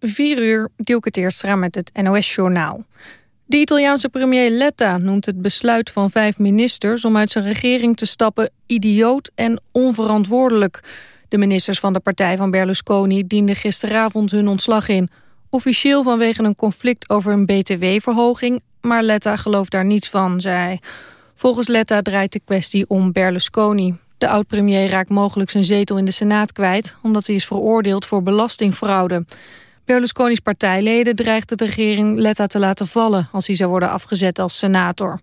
4 uur, Dielke Teerstra met het NOS-journaal. De Italiaanse premier Letta noemt het besluit van vijf ministers... om uit zijn regering te stappen idioot en onverantwoordelijk. De ministers van de partij van Berlusconi dienden gisteravond hun ontslag in. Officieel vanwege een conflict over een btw-verhoging... maar Letta gelooft daar niets van, zei hij. Volgens Letta draait de kwestie om Berlusconi. De oud-premier raakt mogelijk zijn zetel in de Senaat kwijt... omdat hij is veroordeeld voor belastingfraude. Berlusconi's partijleden dreigden de regering Letta te laten vallen... als hij zou worden afgezet als senator.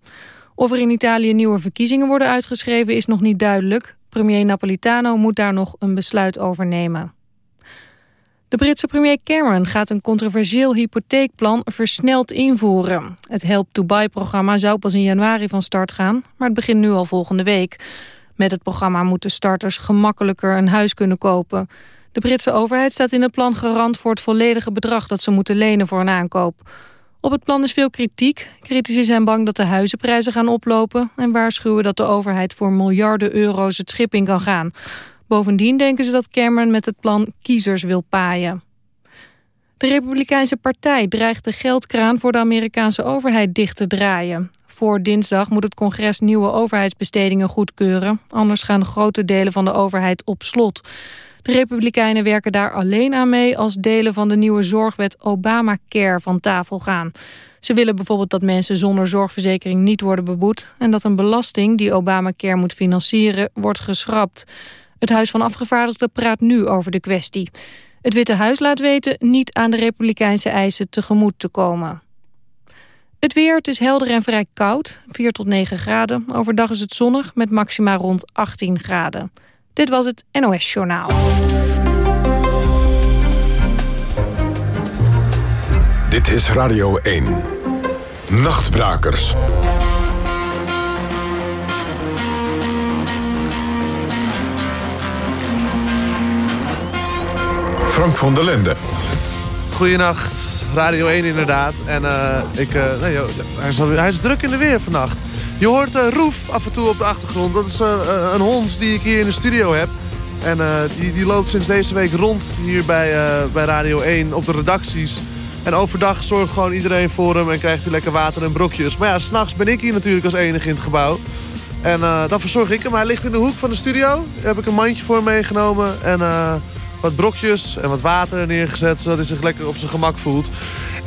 Of er in Italië nieuwe verkiezingen worden uitgeschreven is nog niet duidelijk. Premier Napolitano moet daar nog een besluit over nemen. De Britse premier Cameron gaat een controversieel hypotheekplan versneld invoeren. Het Help to Buy-programma zou pas in januari van start gaan, maar het begint nu al volgende week. Met het programma moeten starters gemakkelijker een huis kunnen kopen. De Britse overheid staat in het plan garant voor het volledige bedrag dat ze moeten lenen voor een aankoop. Op het plan is veel kritiek. Critici zijn bang dat de huizenprijzen gaan oplopen... en waarschuwen dat de overheid voor miljarden euro's het schip in kan gaan. Bovendien denken ze dat Cameron met het plan kiezers wil paaien. De Republikeinse Partij dreigt de geldkraan voor de Amerikaanse overheid dicht te draaien. Voor dinsdag moet het congres nieuwe overheidsbestedingen goedkeuren. Anders gaan grote delen van de overheid op slot. De Republikeinen werken daar alleen aan mee als delen van de nieuwe zorgwet Obamacare van tafel gaan. Ze willen bijvoorbeeld dat mensen zonder zorgverzekering niet worden beboet... en dat een belasting die Obamacare moet financieren wordt geschrapt. Het Huis van Afgevaardigden praat nu over de kwestie. Het Witte Huis laat weten niet aan de republikeinse eisen tegemoet te komen. Het weer, het is helder en vrij koud, 4 tot 9 graden. Overdag is het zonnig met maxima rond 18 graden. Dit was het NOS Journaal. Dit is Radio 1. Nachtbrakers. Frank van der Linden. Goedenacht, Radio 1 inderdaad. En uh, ik, uh, nee, joh, hij, is, hij, is, druk in de weer vannacht. Je hoort uh, Roef af en toe op de achtergrond. Dat is een hond die ik hier in de studio heb. En die, die loopt sinds deze week rond hier bij, bij Radio 1 op de redacties. En overdag zorgt gewoon iedereen voor hem en krijgt hij lekker water en brokjes. Maar ja, s'nachts ben ik hier natuurlijk als enige in het gebouw. En dan verzorg ik hem. Hij ligt in de hoek van de studio. Daar heb ik een mandje voor hem meegenomen. En wat brokjes en wat water neergezet... zodat hij zich lekker op zijn gemak voelt.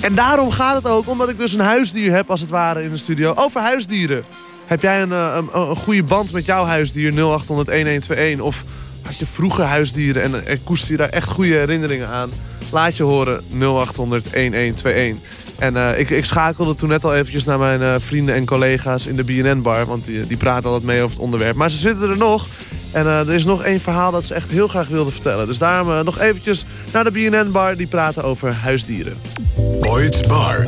En daarom gaat het ook, omdat ik dus een huisdier heb als het ware in de studio. Over huisdieren. Heb jij een, eh, een, een goede band met jouw huisdier 0800-1121? Of had je vroeger huisdieren en, en koester je daar echt goede herinneringen aan? Laat je horen 0800-1121. En uh, ik, ik, schakelde toen net al eventjes naar mijn uh, vrienden en collega's in de BNN-bar. Want die, die praten altijd mee over het onderwerp. Maar ze zitten er nog. En er is nog één verhaal dat ze echt heel graag wilden vertellen. Dus daarom nog eventjes naar de BNN-bar. Die praten over huisdieren. Boyd's Bar.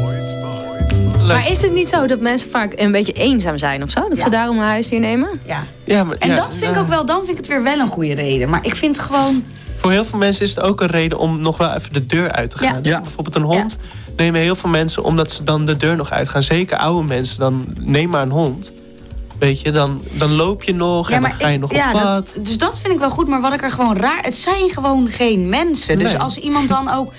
Maar is het niet zo dat mensen vaak een beetje eenzaam zijn of zo? Dat Ja. ze daarom een huisdier nemen? Ja. Ja, maar, En ja, dat vind ik ook wel, dan vind ik het weer wel een goede reden. Maar ik vind gewoon... Voor heel veel mensen is het ook een reden om nog wel even de deur uit te gaan. Ja. Bijvoorbeeld een hond nemen heel veel mensen omdat ze dan de deur nog uitgaan. Zeker oude mensen, dan neem maar een hond. Weet je, dan, dan loop je nog en dan ga je ik- nog ja, op pad. dat- dus dat vind ik wel goed, maar wat ik er gewoon raar... Het zijn gewoon geen mensen. Dus Nee. als iemand dan ook...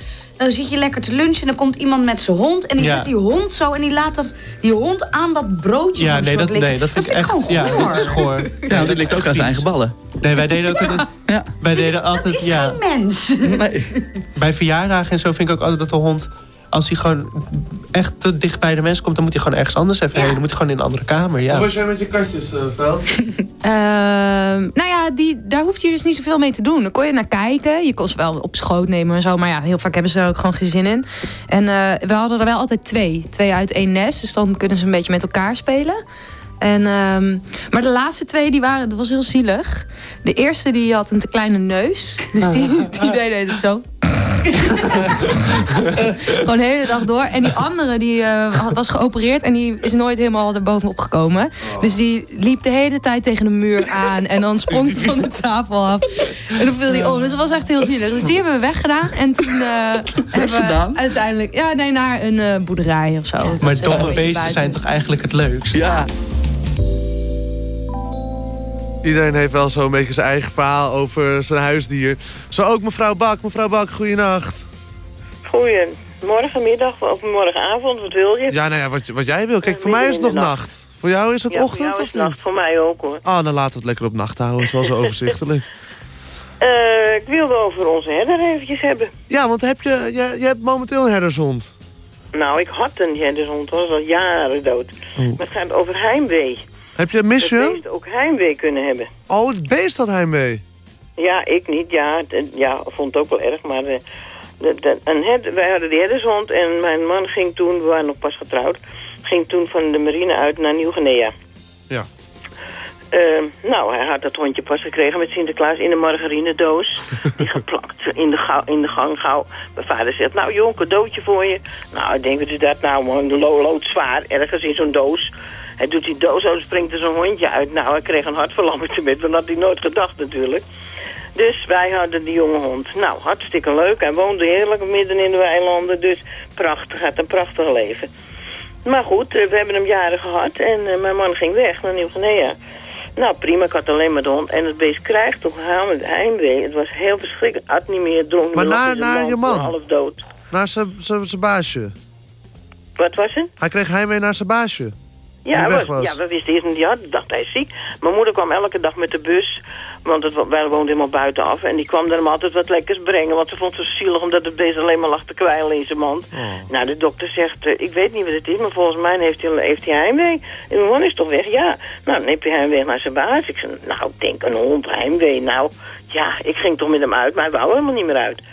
Dan zit je lekker te lunchen en dan komt iemand met zijn hond... en die Ja. zet die hond zo en die laat dat, die hond aan dat broodje Ja, nee dat, likken. nee, dat vind ik echt. gewoon Ja, dat is goor. Ja, dit ligt ook aan zijn eigen ballen. Nee, wij deden ook altijd. Ja. Wij Dus deden dat altijd. is Ja, geen mens. Nee. bij verjaardagen en zo vind ik ook altijd dat de hond. Als hij gewoon echt te dicht bij de mensen komt, dan moet hij gewoon ergens anders even Ja. heen. Dan moet hij gewoon in een andere kamer. Ja. Hoe was jij met je katjes, uh, Vel? Ehm, nou ja, die, daar hoef je dus niet zoveel mee te doen. Dan kon je naar kijken. Je kon ze wel op schoot nemen en zo. Maar ja, heel vaak hebben ze er ook gewoon geen zin in. En eh, we hadden er wel altijd twee. Twee uit één nest. Dus dan kunnen ze een beetje met elkaar spelen. En, ehm, maar de laatste twee, die waren, dat was heel zielig. De eerste die had een te kleine neus. Dus die, die deed het zo. Gewoon de hele dag door. En die andere die eh, was geopereerd en die is nooit helemaal erbovenop gekomen. Dus die liep de hele tijd tegen de muur aan. En dan sprong hij van de tafel af. En dan viel hij om. Dus dat was echt heel zielig. Dus die hebben we weggedaan. En toen eh, hebben we uiteindelijk... Ja, nee, naar een eh, boerderij of zo. Maar domme beesten zijn toch eigenlijk het leukst? Ja. Iedereen heeft wel zo'n beetje zijn eigen verhaal over zijn huisdier. Zo ook mevrouw Bak. Mevrouw Bak, goeienacht. Goedemorgen, middag of morgenavond, wat wil je? Ja, nou ja, wat, wat jij wil. Kijk, voor mij is het nog nacht. Voor jou is het Ja, ochtend of het nacht, niet? voor mij ook hoor. Ah, dan laten we het lekker op nacht houden. Zoals overzichtelijk. Eh, ik wilde over onze herder eventjes hebben. Ja, want heb je, je, je hebt momenteel een herdershond. Nou, ik had een herdershond, was al jaren dood. Oh. Maar het gaat over heimwee. Heb je, mis je Dat beest ook heimwee kunnen hebben. Oh, het beest had hij mee. Ja, ik niet. Ja, ja vond het ook wel erg. Maar de, de, de- een wij hadden die herdershond en mijn man ging toen, we waren nog pas getrouwd, ging toen van de marine uit naar Nieuw-Guinea. Ja. Eh, nou, hij had dat hondje pas gekregen met Sinterklaas in een margarinedoos. die geplakt in de, gauw, in de gang gauw. Mijn vader zegt, nou een cadeautje voor je. Nou, ik denk, wat is dat nou, man? Lo loodzwaar, ergens in zo'n doos. Hij doet die doos uit, springt er zo'n hondje uit. Nou, hij kreeg een hartverlamming met, want dat had hij nooit gedacht natuurlijk. Dus wij hadden die jonge hond. Nou, hartstikke leuk. Hij woonde heerlijk midden in de weilanden. Dus prachtig, had een prachtig leven. Maar goed, eh, we hebben hem jaren gehad en eh, mijn man ging weg naar Nieuw-Guinea. Nou prima, ik had alleen maar de hond. En het beest krijgt toch haal heimwee. Het was heel verschrikkelijk. Had niet meer, dronk niet Maar naar- naar je man? Half dood. Naar zijn baasje. Wat was het? Hij kreeg heimwee naar zijn baasje. Ja, we, was. ja, we wisten eerst niet, ja, dacht hij is ziek. Mijn moeder kwam elke dag met de bus, want het, wij woonden helemaal buitenaf. En die kwam er hem altijd wat lekkers brengen, want ze vond het zo zielig omdat het beest alleen maar lag te kwijlen in zijn mand. Nou, de dokter zegt, eh, ik weet niet wat het is, maar volgens mij heeft hij, heeft hij heimwee. En mijn man is toch weg? Ja. Nou, dan heb je heimwee naar zijn baas. Ik zei, nou, ik denk een hond, heimwee. Nou, ja, ik ging toch met hem uit, maar hij wou helemaal niet meer uit.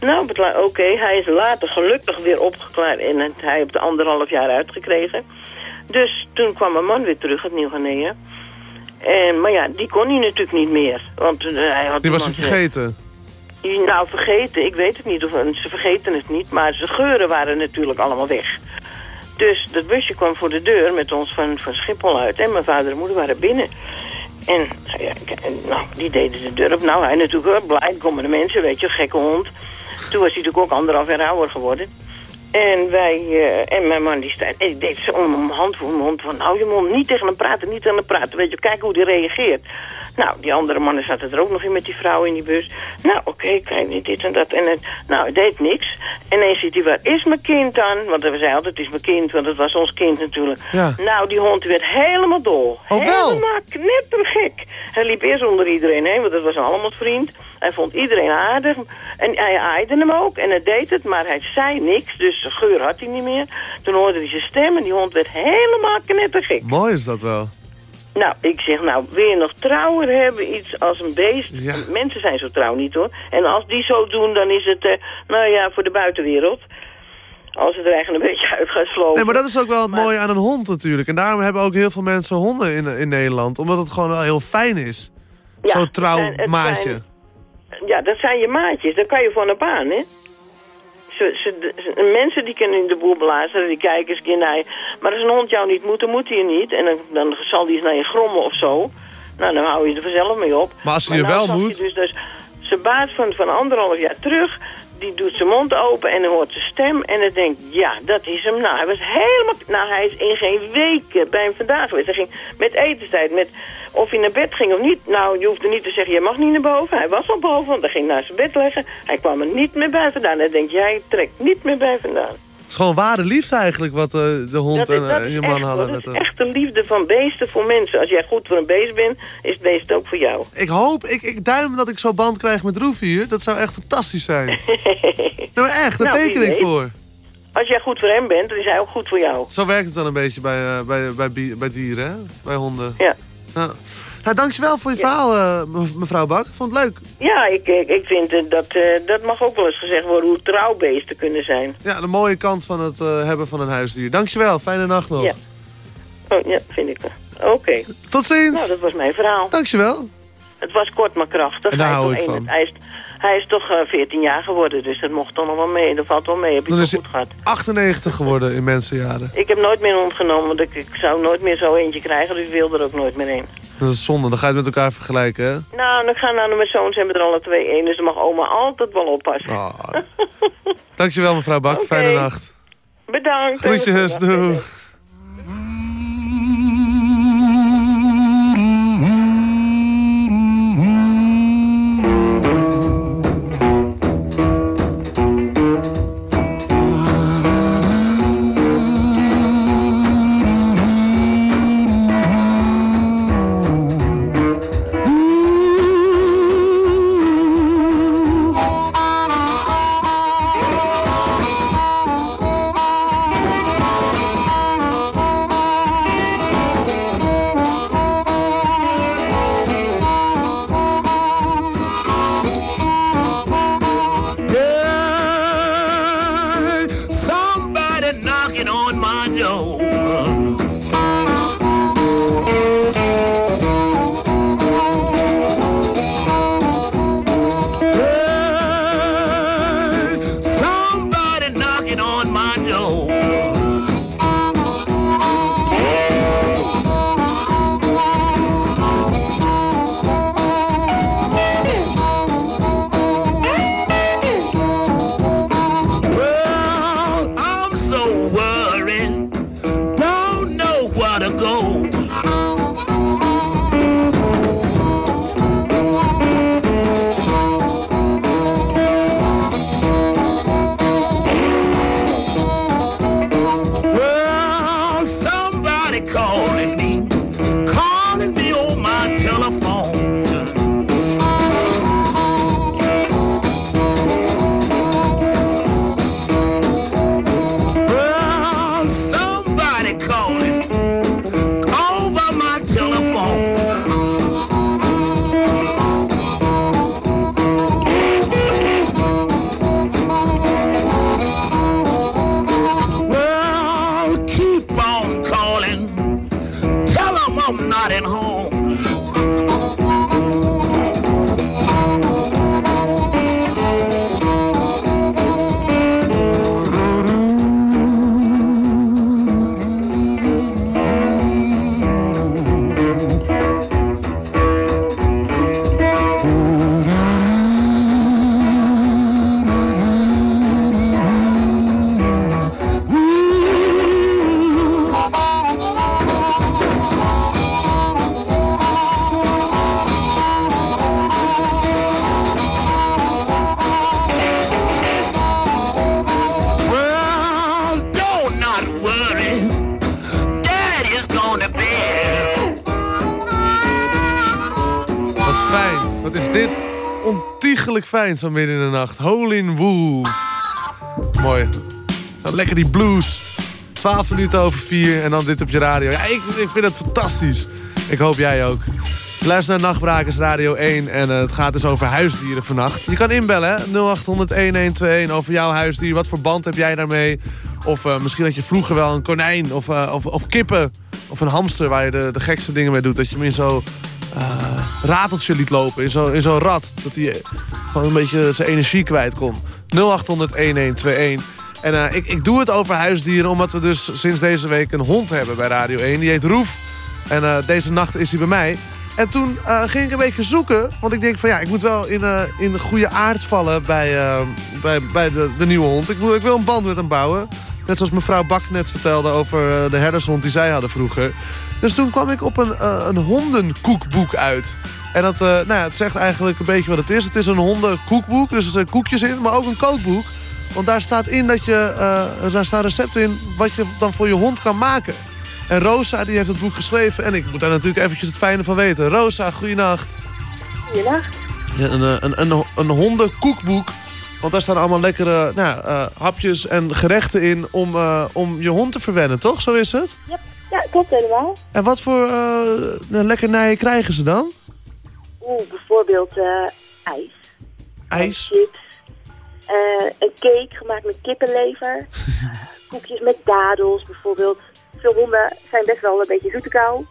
Nou, oké, hij is later gelukkig weer opgeklaard en hij heeft er anderhalf jaar uitgekregen. Dus toen kwam mijn man weer terug uit Nieuw-Guinea. En, maar ja, die kon hij natuurlijk niet meer. Want eh, hij had Die was hij vergeten. Nou, vergeten, ik weet het niet. Of, ze vergeten het niet, maar zijn geuren waren natuurlijk allemaal weg. Dus dat busje kwam voor de deur met ons van, van Schiphol uit. En mijn vader en moeder waren binnen. En nou ja, nou, die deden de deur op. Nou, hij natuurlijk blij. Komen de mensen, weet je, gekke hond. Toen was hij natuurlijk ook anderhalf jaar ouder geworden. En wij, eh, en mijn man die staat, ik deed zo om hand voor mond van, hou je mond, niet tegen hem praten, niet tegen hem praten, weet je, kijk hoe die reageert. Nou, die andere mannen zaten er ook nog in met die vrouw in die bus. Nou, oké, kijk, niet dit en dat. En het, nou, het deed niks. En ineens ziet hij, waar is mijn kind dan? Want we zeiden altijd, het is mijn kind, want het was ons kind natuurlijk. Ja. Nou, die hond werd helemaal dol. Oh? Helemaal knettergek. Hij liep eerst onder iedereen heen, want dat was allemaal vriend. Hij vond iedereen aardig. En hij aaide hem ook. En hij deed het, maar hij zei niks. Dus geur had hij niet meer. Toen hoorde hij zijn stem en die hond werd helemaal knettergek. Mooi is dat wel. Nou, ik zeg, nou, wil je nog trouwer hebben, iets als een beest? Ja. Mensen zijn zo trouw niet, hoor. En als die zo doen, dan is het, eh, nou ja, voor de buitenwereld. Als het er eigenlijk een beetje uit gaat slopen. Nee, maar dat is ook wel het Maar- mooie aan een hond natuurlijk. En daarom hebben ook heel veel mensen honden in, in Nederland. Omdat het gewoon wel heel fijn is. Ja, Zo'n trouw maatje. zijn- Ja, dat zijn je maatjes. Daar kan je van op aan, hè? Ze, ze, ze- mensen die kunnen in de boel blazen, die kijken eens een keer naar je. Maar als een hond jou niet moet, dan moet hij je niet. En dan, dan zal die eens naar je grommen of zo. Nou, dan hou je er vanzelf mee op. Maar als hij je nou wel moet- Dus, dus zijn baas van, van anderhalf jaar terug, die doet zijn mond open en dan hoort zijn stem. En dan denkt, ja, dat is hem. Nou, hij was helemaal... Nou, hij is in geen weken bij hem vandaan geweest. Hij ging met etenstijd, met of hij naar bed ging of niet. Nou, je hoefde niet te zeggen, je mag niet naar boven. Hij was al boven, want hij ging naar zijn bed leggen. Hij kwam er niet meer bij vandaan. Hij denkt, jij trekt niet meer bij vandaan. Het is gewoon ware liefde eigenlijk wat eh, de hond Dat en dat eh, je man echt, hadden. Dat Met, is eh. echt de liefde van beesten voor mensen. Als jij goed voor een beest bent, is het beest ook voor jou. Ik hoop, ik, ik duim dat ik zo'n band krijg met Roef hier. Dat zou echt fantastisch zijn. nee, maar echt, daar Nou, teken ik voor. Als jij goed voor hem bent, dan is hij ook goed voor jou. Zo werkt het wel een beetje bij, eh, bij, bij, bi- bij dieren, hè? Bij honden. Ja. Ja. Nou, dankjewel voor je verhaal, eh, me- mevrouw Bak. Ik vond het leuk. Ja, ik, ik, vind dat, eh, dat mag ook wel eens gezegd worden hoe trouw beesten kunnen zijn. Ja, de mooie kant van het eh, hebben van een huisdier. Dankjewel, fijne nacht nog. Ja. Oh, ja, vind ik wel. Oké. Tot ziens. Nou, dat was mijn verhaal. Dankjewel. Het was kort maar krachtig. En daar hou ik van. Hij is, hij is toch eh, 14 jaar geworden, dus dat mocht toch nog wel mee. Dat valt wel mee. Heb je Dan het goed gehad. 98 geworden in mensenjaren. Ik heb nooit meer een hond genomen, want ik, ik zou nooit meer zo eentje krijgen, dus ik wil er ook nooit meer een. Dat is zonde, dan ga je het met elkaar vergelijken, hè? Nou, dan gaan nou mijn zoons hebben er alle twee één, dus dan mag oma altijd wel oppassen. Ah. Dankjewel, mevrouw Bak. Fijne nacht. Bedankt. Groetjes, doeg. Zo midden in de nacht. Wolf. Mooi. Zo lekker die blues. 12 minuten over 4 en dan dit op je radio. Ja, ik, ik vind het fantastisch. Ik hoop jij ook. Luister naar Nachtbrakers Radio 1 en uh, het gaat dus over huisdieren vannacht. Je kan inbellen, 0800-1121 over jouw huisdier. Wat voor band heb jij daarmee? Of uh, misschien had je vroeger wel een konijn of, uh, of, of, kippen. Of een hamster waar je de, de gekste dingen mee doet. Dat je hem in zo'n rateltje liet lopen, in zo'n zo rad. Dat hij gewoon een beetje zijn energie kwijt kon. 0800-1121. En ik, ik doe het over huisdieren omdat we dus sinds deze week een hond hebben bij Radio 1. Die heet Roef. En deze nacht is hij bij mij. En toen uh, ging ik een beetje zoeken. Want ik denk van ja, ik moet wel in, uh, in goede aard vallen bij, uh, bij, bij de, de nieuwe hond. Ik, moet, ik wil een band met hem bouwen. Net zoals mevrouw Bak net vertelde over de herdershond die zij hadden vroeger. Dus toen kwam ik op een, een hondenkoekboek uit. En dat, nou ja, het zegt eigenlijk een beetje wat het is. Het is een hondenkoekboek, dus er zijn koekjes in, maar ook een kookboek. Want daar staat in dat je, daar staan recepten in wat je dan voor je hond kan maken. En Rosa die heeft het boek geschreven. En ik moet daar natuurlijk eventjes het fijne van weten. Rosa, goeienacht. Goeienacht. Ja, een, een, een, een hondenkoekboek. Want daar staan allemaal lekkere nou, uh, hapjes en gerechten in om, uh, om je hond te verwennen, toch? Zo is het? Ja, ja klopt helemaal. En wat voor uh, lekkernijen krijgen ze dan? Oeh, bijvoorbeeld ijs. Ijs? Chips. een cake gemaakt met kippenlever. koekjes met dadels bijvoorbeeld. Veel honden zijn best wel een beetje zoete kou.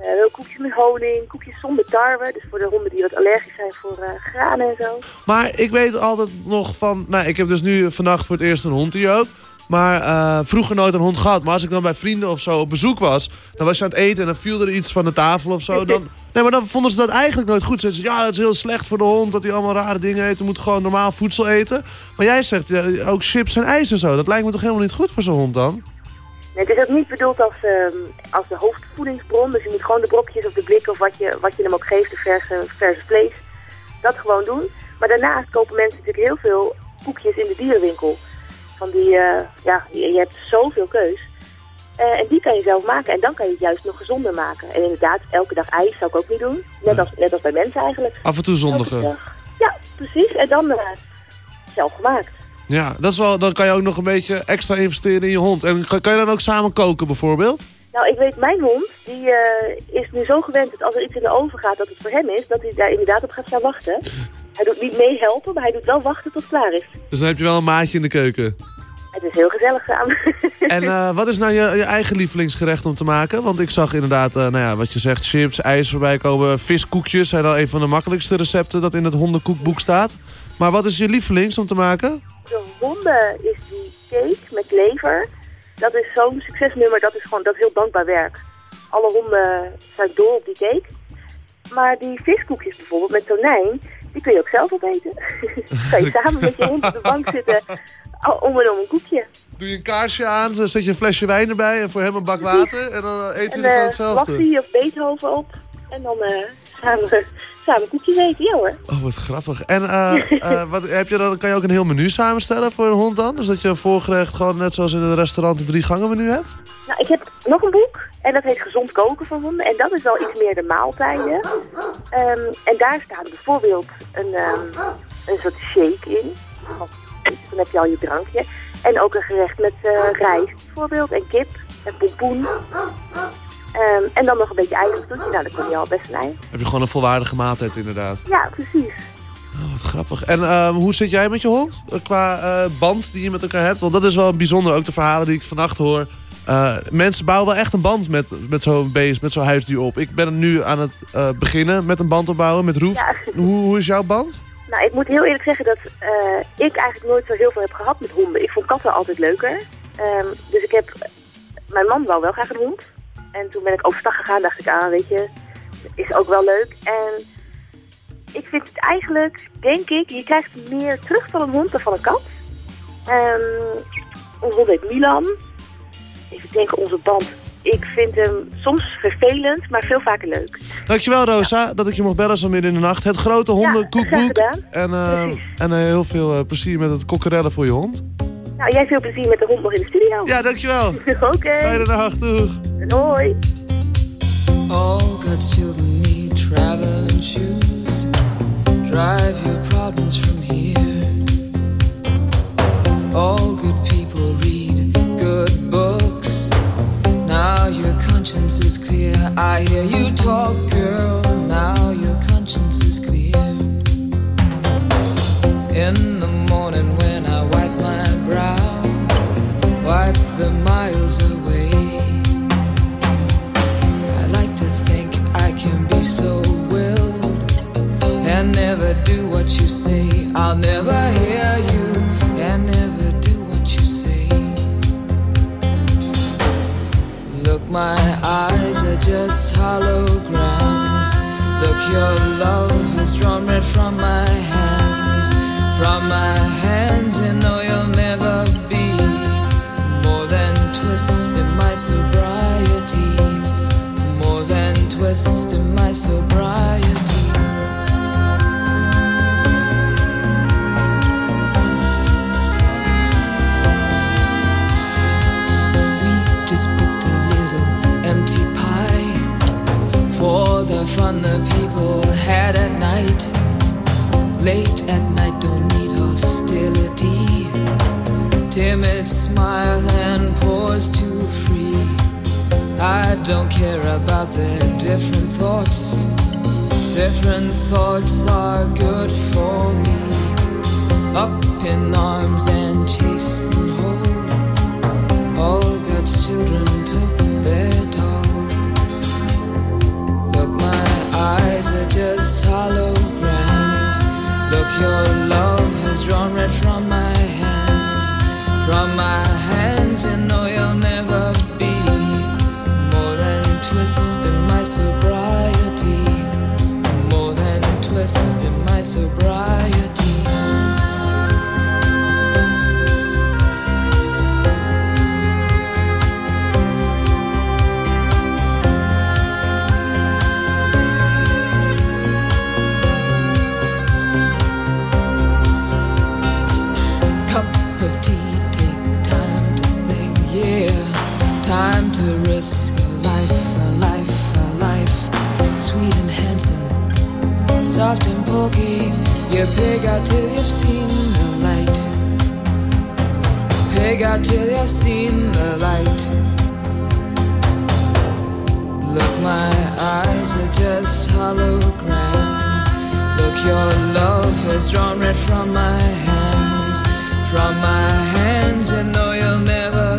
Uh, koekjes met honing, koekjes zonder tarwe. Dus voor de honden die wat allergisch zijn voor uh, granen en zo. Maar ik weet altijd nog van... Nou, ik heb dus nu vannacht voor het eerst een hond hier ook. Maar uh, vroeger nooit een hond gehad. Maar als ik dan bij vrienden of zo op bezoek was... dan was je aan het eten en dan viel er iets van de tafel of zo. Dan, nee, maar dan vonden ze dat eigenlijk nooit goed. Ze zeiden, ja, dat is heel slecht voor de hond... dat hij allemaal rare dingen eet. Hij moet gewoon normaal voedsel eten. Maar jij zegt ja, ook chips en ijs en zo. Dat lijkt me toch helemaal niet goed voor zo'n hond dan? Nee, het is ook niet bedoeld als, uh, als de hoofdvoedingsbron. Dus je moet gewoon de brokjes of de blikken of wat je, wat je hem ook geeft, de verse, verse vlees, dat gewoon doen. Maar daarnaast kopen mensen natuurlijk heel veel koekjes in de dierenwinkel. Van die, uh, ja, je, je, hebt zoveel keus. Uh, en die kan je zelf maken en dan kan je het juist nog gezonder maken. En inderdaad, elke dag ijs zou ik ook niet doen. Net, als, net als bij mensen eigenlijk. Af en toe zondigen. Ja, precies. En dan zelf gemaakt. Ja, dat is wel, dan kan je ook nog een beetje extra investeren in je hond. En kan, kan je dan ook samen koken bijvoorbeeld? Nou, ik weet, mijn hond, die uh, is nu zo gewend dat als er iets in de oven gaat dat het voor hem is, dat hij daar inderdaad op gaat staan wachten. Hij doet niet meehelpen, maar hij doet wel wachten tot het klaar is. Dus dan heb je wel een maatje in de keuken? Het is heel gezellig samen. En uh, wat is nou je, je, eigen lievelingsgerecht om te maken? Want ik zag inderdaad, uh, nou ja, wat je zegt, chips, ijs voorbij komen. Viskoekjes zijn al een van de makkelijkste recepten dat in het hondenkoekboek staat. Maar wat is je lievelings om te maken? De honden is die cake met lever. Dat is zo'n succesnummer, dat is gewoon dat is heel dankbaar werk. Alle honden zijn dol op die cake. Maar die viskoekjes bijvoorbeeld met tonijn, die kun je ook zelf opeten. kan je samen met je hond op de bank zitten om en om een koekje. Doe je een kaarsje aan, dan zet je een flesje wijn erbij en voor hem een bak water. En dan eten jullie uh, van hetzelfde. En of Beethoven op. En dan uh, samen, samen koekjes eten, ja hoor. Oh, wat grappig. En uh, uh, wat, heb je dan, kan je ook een heel menu samenstellen voor een hond dan? Dus dat je een voorgerecht gewoon net zoals in het restaurant een drie gangen menu hebt? Nou, ik heb nog een boek. En dat heet Gezond koken voor honden. En dat is wel iets meer de maaltijden. Um, en daar staat bijvoorbeeld een, um, een soort shake in. Dan heb je al je drankje. En ook een gerecht met uh, rijst bijvoorbeeld. En kip. En pompoen. Um, en dan nog een beetje eigen toetje. Nou, dan kom je al best eind. Heb je gewoon een volwaardige maaltijd inderdaad. Ja, precies. Oh, wat grappig. En uh, hoe zit jij met je hond? Qua uh, band die je met elkaar hebt? Want dat is wel bijzonder. Ook de verhalen die ik vannacht hoor. Uh, mensen bouwen wel echt een band met, met zo'n beest, met zo'n huisdier op. Ik ben nu aan het beginnen met een band opbouwen met Roef. Ja. Hoe, hoe is jouw band? Nou, ik moet heel eerlijk zeggen dat ik eigenlijk nooit zo heel veel heb gehad met honden. Ik vond katten altijd leuker. Um, dus ik heb... Mijn man wou wel graag een hond. En toen ben ik overstag gegaan, dacht ik, ah, weet je, is ook wel leuk. En ik vind het eigenlijk, denk ik, je krijgt meer terug van een hond dan van een kat. Um, onze hond heet Milan. Even denken, onze band. Ik vind hem soms vervelend, maar veel vaker leuk. Dankjewel Rosa, ja. dat ik je mocht bellen zo midden in de nacht. Het grote hondenkoekboek. Ja, en uh, en uh, heel veel uh, plezier met het kokkerellen voor je hond. Nou, jij veel plezier met de hond nog in de studio. Ja, dankjewel. Oké. Okay. Fijne nacht, doeg. Hoi. All good children need traveling shoes drive your problems from here. All good people read good books. Now your conscience is clear. I hear you talk, girl. Now your conscience is clear. In wipe the miles away. I like to think I can be so willed and never do what you say. I'll never hear you and never do what you say. Look, my eyes are just holograms. Look, your love has drawn red from my hands. From my hands, twist in my sobriety. More than twist in my sobriety. We just booked a little empty pie for the fun the people had at night. Late at night, don't need hostility. Timid don't care about their different thoughts. Different thoughts are good for me. Up in arms and chasing whole. All God's children took their toll. Look, my eyes are just holograms. Look, your love has drawn red from my hands. From my hands, you know you'll never in my pig out till you've seen the light. Pig out till you've seen the light. Look, my eyes are just holograms. Look, your love has drawn red from my hands. From my hands, you know you'll never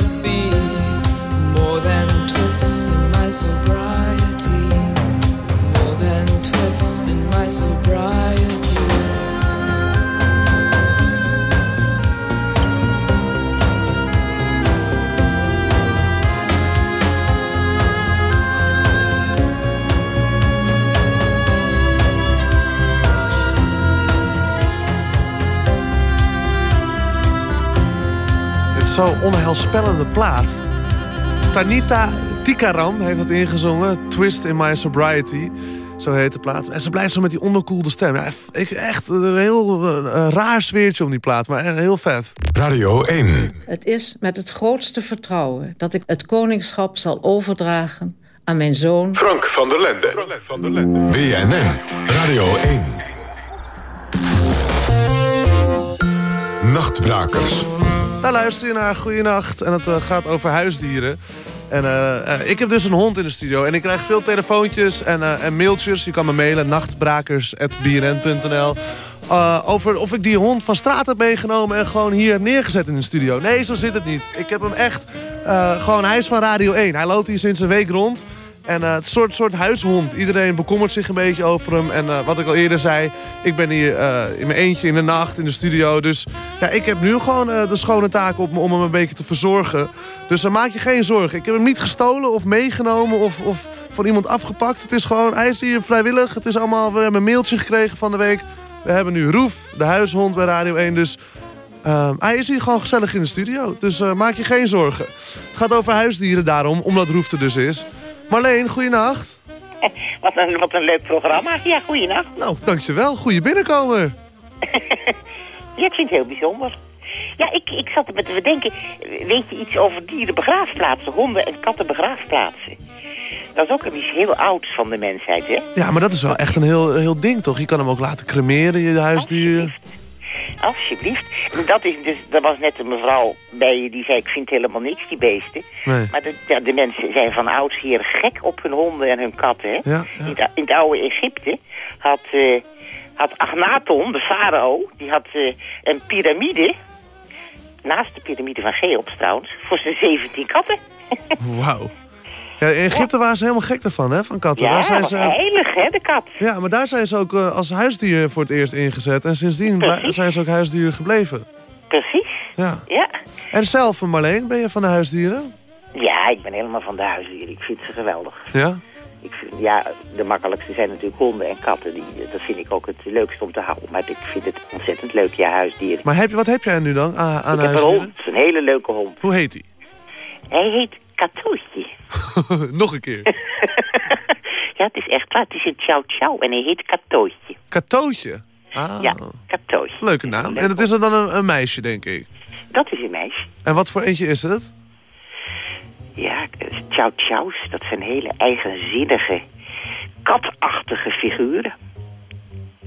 Zo'n onheilspellende plaat. Tanita Tikaram heeft het ingezongen. Twist in My Sobriety. Zo heet de plaat. En ze blijft zo met die onderkoelde stem. Ja, ik, echt een heel eh, raar sfeertje om die plaat. Maar heel vet. Radio 1. Het is met het grootste vertrouwen dat ik het koningschap zal overdragen aan mijn zoon... Frank van der Lende. BNN. Radio 1. Nachtbrakers. Daar luister je naar Goeienacht. En het eh, gaat over huisdieren. En eh, eh, ik heb dus een hond in de studio. En ik krijg veel telefoontjes en, en mailtjes. Je kan me mailen. nachtbrakers.bnn.nl Over of ik die hond van straat heb meegenomen... en gewoon hier heb neergezet in de studio. Nee, zo zit het niet. Ik heb hem echt... gewoon, hij is van Radio 1. Hij loopt hier sinds een week rond. En eh, het soort, soort huishond. Iedereen bekommert zich een beetje over hem. En eh, wat ik al eerder zei, ik ben hier eh, in mijn eentje in de nacht in de studio. Dus ja, ik heb nu gewoon de schone taak op me om hem een beetje te verzorgen. Dus maak je geen zorgen. Ik heb hem niet gestolen of meegenomen of, of van iemand afgepakt. Het is gewoon, hij is hier vrijwillig. Het is allemaal, we hebben een mailtje gekregen van de week. We hebben nu Roef, de huishond bij Radio 1. Dus Ehm, hij is hier gewoon gezellig in de studio. Dus maak je geen zorgen. Het gaat over huisdieren daarom, omdat Roef er dus is. Marleen, goeienacht. Wat een, wat een leuk programma. Ja, goeienacht. Nou, dankjewel. Goeie binnenkomen. Ja, ik vind het heel bijzonder. Ja, ik, ik zat er te bedenken. Weet je iets over dierenbegraafplaatsen? Honden- en kattenbegraafplaatsen? Dat is ook iets heel ouds van de mensheid, hè? Ja, maar dat is wel echt een heel, heel ding, toch? Je kan hem ook laten cremeren, je huisdier. Alsjeblieft. En Dat, is dus, er was net een mevrouw bij je die zei, ik vind helemaal niks, die beesten. Nee. Maar de, ja, de mensen zijn van oudsher gek op hun honden en hun katten. Hè? Ja, In, het, in het oude Egypte had, eh, had Agnaton, de farao, die had eh, een piramide... Naast de piramide van Cheops trouwens, voor zijn 17 katten. Wauw. Ja, in Egypte waren ze helemaal gek ervan, hè, van katten. Ja, daar zijn ze, heilig, hè, de kat. ja, maar daar zijn ze ook eh, als huisdier voor het eerst ingezet. En sindsdien zijn ze ook huisdier gebleven. Precies, Ja. ja. En zelf, Marleen, ben je van de huisdieren? Ja, ik ben helemaal van de huisdieren. Ik vind ze geweldig. Ja? Ik vind, ja, de makkelijkste zijn natuurlijk honden en katten. Die, dat vind ik ook het leukste om te houden. Maar ik vind het ontzettend leuk, ja, huisdieren. Maar heb je, wat heb jij nu dan aan, aan ik heb een huisdieren? hond, een hele leuke hond. Hoe heet die? Hij heet Katootje. Nog een keer. Ja, het is echt waar. Het is een chow chow en hij heet Katootje. Katootje. Ah, Ja, Katootje. leuke naam. En het is dan een, een meisje, denk ik. Dat is een meisje. En wat voor eentje is het? Ja, chow chows, dat zijn hele eigenzinnige, katachtige figuren.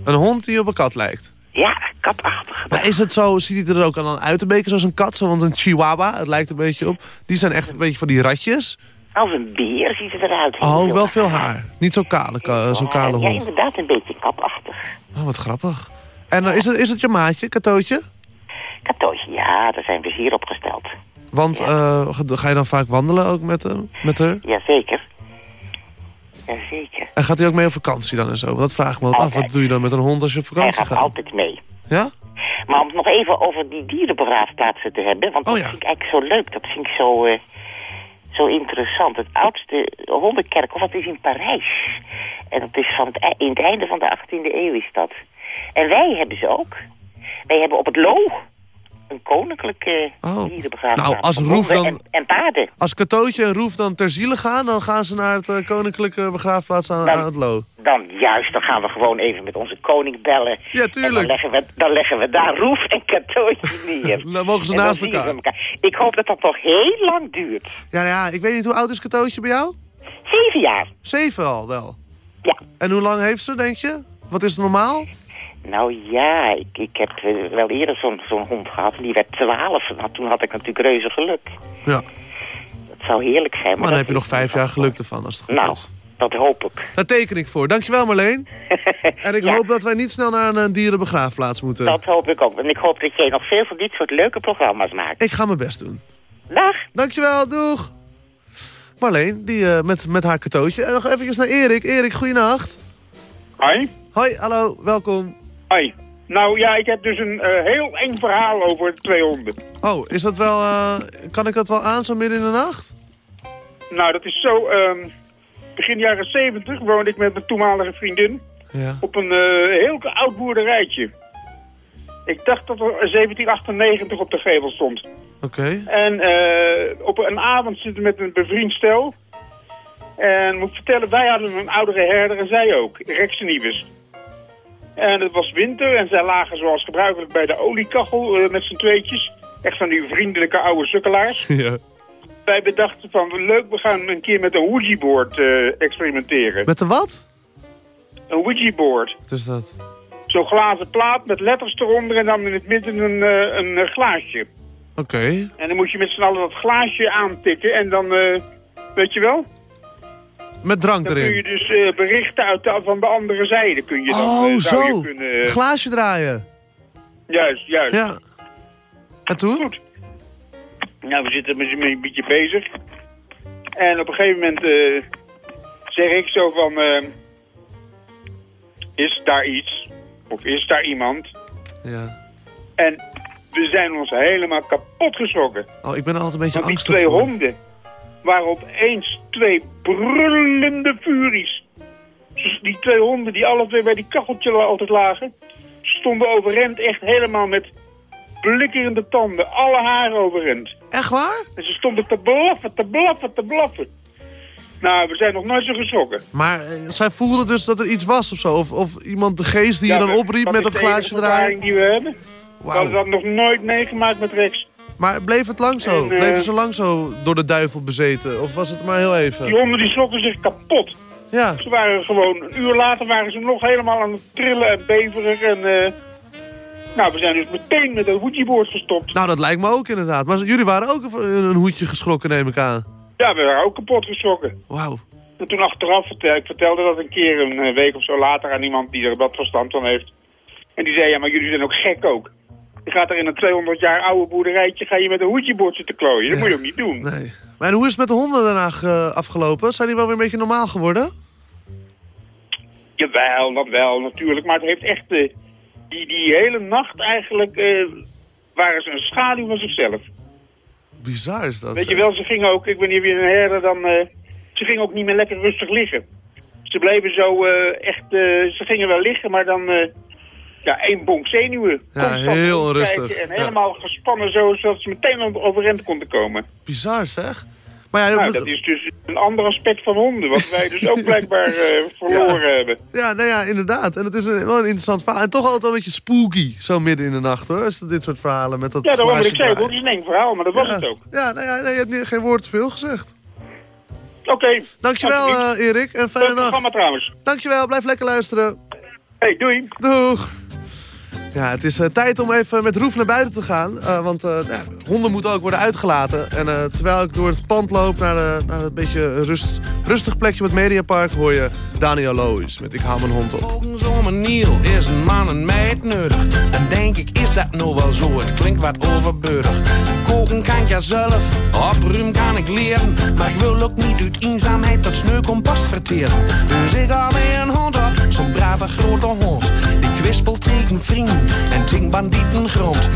Een hond die op een kat lijkt. Ja, katachtig. Maar is het zo, ziet hij er ook dan uit een beetje zoals een kat? Zo, want een chihuahua, het lijkt een beetje op. Die zijn echt een beetje van die ratjes. Als een beer ziet het eruit. Oh, wel veel haar. Niet zo kale, ka- zo'n kale Ja, hond. inderdaad, een beetje katachtig. Oh, wat grappig. En eh, is, het, is het je maatje, Katootje? Katootje, ja, daar zijn we zeer op gesteld. Want eh, ga- ga je dan vaak wandelen ook met, hem, met haar? Jazeker. Jazeker. En gaat hij ook mee op vakantie dan en zo? Want dat vraag ik me altijd af. Wat doe je dan met een hond als je op Hij vakantie gaat gaat? altijd mee. Ja? Maar om het nog even over die dierenbegraafplaatsen te hebben... want dat vind ik eigenlijk zo leuk, dat vind ik zo, eh, zo interessant. Het oudste hondenkerkhof, dat is in Parijs. En dat is van het, in het einde van de 18e eeuw is dat. En wij hebben ze ook. Wij hebben op het Loo een koninklijke dierenbegraafplaats. Nou, als Roef dan- En, en paarden. Als Katootje en Roef dan ter ziele gaan... dan gaan ze naar het eh, koninklijke begraafplaats aan, aan het Lo. Dan juist, dan gaan we gewoon even met onze koning bellen. Ja, tuurlijk. En dan leggen we, dan leggen we daar Roef en Katootje neer. Dan mogen ze En naast we elkaar. Ik hoop dat dat nog heel lang duurt. Ja, ja, ik weet niet hoe oud is Katootje bij jou? Zeven jaar. Zeven al wel? Ja. En hoe lang heeft ze, denk je? Wat is het normaal? Nou ja, ik, ik heb wel eerder zo'n zo'n hond gehad. En die werd twaalf. Nou, toen had ik natuurlijk reuze geluk. Ja. Dat zou heerlijk zijn. Maar dan dat heb je nog vijf jaar geluk ervan als het goed Nou, is. dat hoop ik. Daar teken ik voor. Dankjewel Marleen. en ik hoop dat wij niet snel naar een, dierenbegraafplaats moeten. Dat hoop ik ook. En ik hoop dat jij nog veel van dit soort leuke programma's maakt. Ik ga mijn best doen. Dag. Dankjewel, doeg. Marleen, die eh, met, met haar katootje. En nog eventjes naar Erik. Erik, goeienacht. Hoi. Hoi, hallo, welkom. Hoi. Nou ja, ik heb dus een eh, heel eng verhaal over twee honden. Oh, is dat wel... eh, kan ik dat wel aan zo midden in de nacht? Nou, dat is zo... ehm, begin jaren 70 woonde ik met mijn toenmalige vriendin Ja. op een eh, heel oud boerderijtje. Ik dacht dat er 1798 op de gevel stond. Oké. En op een avond zitten we met een bevriend stel. En moet ik vertellen, wij hadden een oudere herder en zij ook, Rex. En het was winter en zij lagen zoals gebruikelijk bij de oliekachel eh, met z'n tweetjes. Echt van die vriendelijke oude sukkelaars. Ja. Wij bedachten van, leuk, we gaan een keer met een Ouija-board eh, experimenteren. Met de wat? Een Ouija-board. Wat is dat? Zo'n glazen plaat met letters eronder en dan in het midden een, eh, een glaasje. Oké. En dan moet je met z'n allen dat glaasje aantikken en dan, eh, weet je wel... Met drank Dan kun je erin. dus eh, berichten uit de, van de andere zijde kun je dan, Oh, zou zo. Je kunnen, eh, Glaasje draaien. Juist, juist. Ja. En toen? Goed. Nou, we zitten met een beetje bezig. En op een gegeven moment zeg ik zo van... is daar iets? Of is daar iemand? Ja. En we zijn ons helemaal kapot geschrokken. Oh, ik ben altijd een beetje Want die angstig twee voor. honden waren opeens twee brullende furies. Dus die twee honden die alle twee bij die kacheltje altijd lagen... stonden overend echt helemaal met blikkerende tanden. Alle haren overend. Echt waar? En ze stonden te blaffen, te blaffen, te blaffen. Nou, we zijn nog nooit zo geschrokken. Maar eh, zij voelde dus dat er iets was of zo? Of, of iemand de geest die Ja, je dan opriep dat met dat glaasje draaien? verklaring die we hebben. We hadden dat nog nooit meegemaakt met Rex. Maar bleef het lang zo? En, eh, Bleven ze lang zo door de duivel bezeten? Of was het maar heel even? Die honden die schrokken zich kapot. Ja. Ze waren gewoon, een uur later waren ze nog helemaal aan het trillen en beverig. En, eh, nou, we zijn dus meteen met een hoedjeboord gestopt. Nou, dat lijkt me ook inderdaad. Maar jullie waren ook een een hoedje geschrokken, neem ik aan. Ja, we waren ook kapot geschrokken. Wauw. En toen achteraf, vertel, ik vertelde dat een keer een eh, week of zo later aan iemand die er wat verstand van heeft. En die zei, ja, maar jullie zijn ook gek ook. Je gaat er in een 200 jaar oude boerderijtje, ga je met een hoedjebord zitten klooien. Dat moet je ook niet doen. Nee. Maar en hoe is het met de honden daarna afgelopen? Zijn die wel weer een beetje normaal geworden? Jawel, dat wel natuurlijk. Maar het heeft echt... eh, die, die hele nacht eigenlijk eh, waren ze een schaduw van zichzelf. Bizar is dat. Weet je wel, ze gingen ook... Ik niet of je een herder dan... eh, ze gingen ook niet meer lekker rustig liggen. Ze bleven zo echt... ze gingen wel liggen, maar dan... ja, één bonk zenuwen. Ja, heel onrustig. En Ja. helemaal gespannen zo, zodat ze meteen overeind konden komen. Bizar zeg. Maar ja, Nou, dat is dus een ander aspect van honden, wat wij dus ook blijkbaar eh, verloren hebben. Ja, nou ja, inderdaad. En het is een, wel een interessant verhaal. En toch altijd wel een beetje spooky, zo midden in de nacht hoor. Is dat dit soort verhalen met dat Ja, daarom glaasje ik zei, het wordt een eng verhaal, maar dat was Ja. het ook. Ja, nou ja, nee, je hebt niet- geen woord te veel gezegd. Oké. Dankjewel eh, Erik en fijne nacht. programma trouwens. Dankjewel, blijf lekker luisteren. Hey, doei. Doeg. Ja, het is eh, tijd om even met Roef naar buiten te gaan. eh, want eh, ja, honden moeten ook worden uitgelaten. En terwijl ik door het pand loop naar, de, naar een beetje rust, rustig plekje op het Mediapark... hoor je Daniel Lois met Ik haal mijn hond op. Volgens om een Niel is een man een meid nodig. Dan denk ik, is dat nou wel zo? Het klinkt wat overbodig. Koken kan ik ja zelf, opruimen kan ik leren. Maar ik wil ook niet uit eenzaamheid tot sneu compost verteren. Dus ik haal mee een hond op, zo'n brave grote hond. Die kwispelt tegen vrienden en tegen bandieten grond.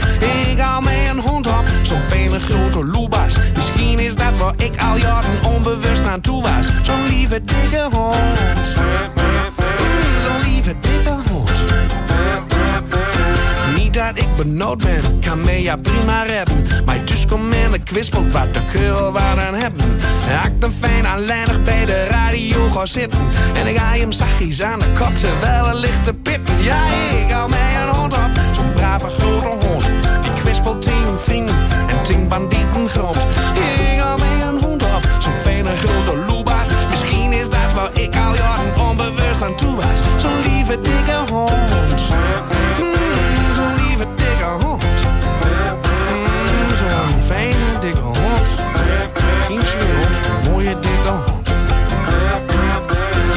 Ik haal mee een hond op, zo'n fijne grote loebas. Misschien is dat waar ik al jaren onbewust aan toe was. Zo'n lieve dikke hond. Zo'n lieve dikke hond. Niet dat ik benauwd ben, kan mij ja prima redden. Maar dus kom in de kwispelt wat de keur waar aan hebben. Ik dan fijn aanleinig bij de radio gaan zitten. En ik ga hem zachtjes aan de kop terwijl er ligt te pitten. Ja, ik hou mij zo'n brave grote hond. Die kwispelt tegen vrienden en tegen bandieten grond. Ik hou mij een hond op, zo'n fijne grote loebaas. Misschien is dat waar ik al jaren onbewust aan toe was. Zo'n lieve dikke hond. Mm, zo'n lieve dikke hond. Mm, zo'n fijne dikke hond. Geen een mooie dikke hond.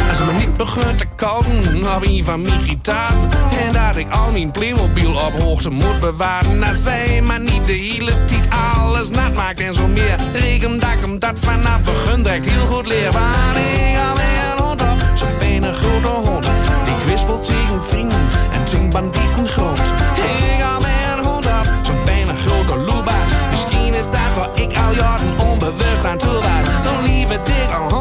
Als ze me niet begint kouden op een van mijn gitaar. En dat ik al mijn Playmobil op hoogte moet bewaren. Dat zij maar niet de hele tijd alles nat maakt en zo meer. Reken dat ik hem dat vanaf begin direct heel goed leer. Want ik hou weer een hond op, zo'n fijne grote hond. Die kwispelt tegen vrienden en tegen bandieten grond. Ik hou weer een hond op, zo'n fijne grote loebaas. Misschien is dat waar ik al jaren onbewust aan toe was. Zo'n lieve dikke hond.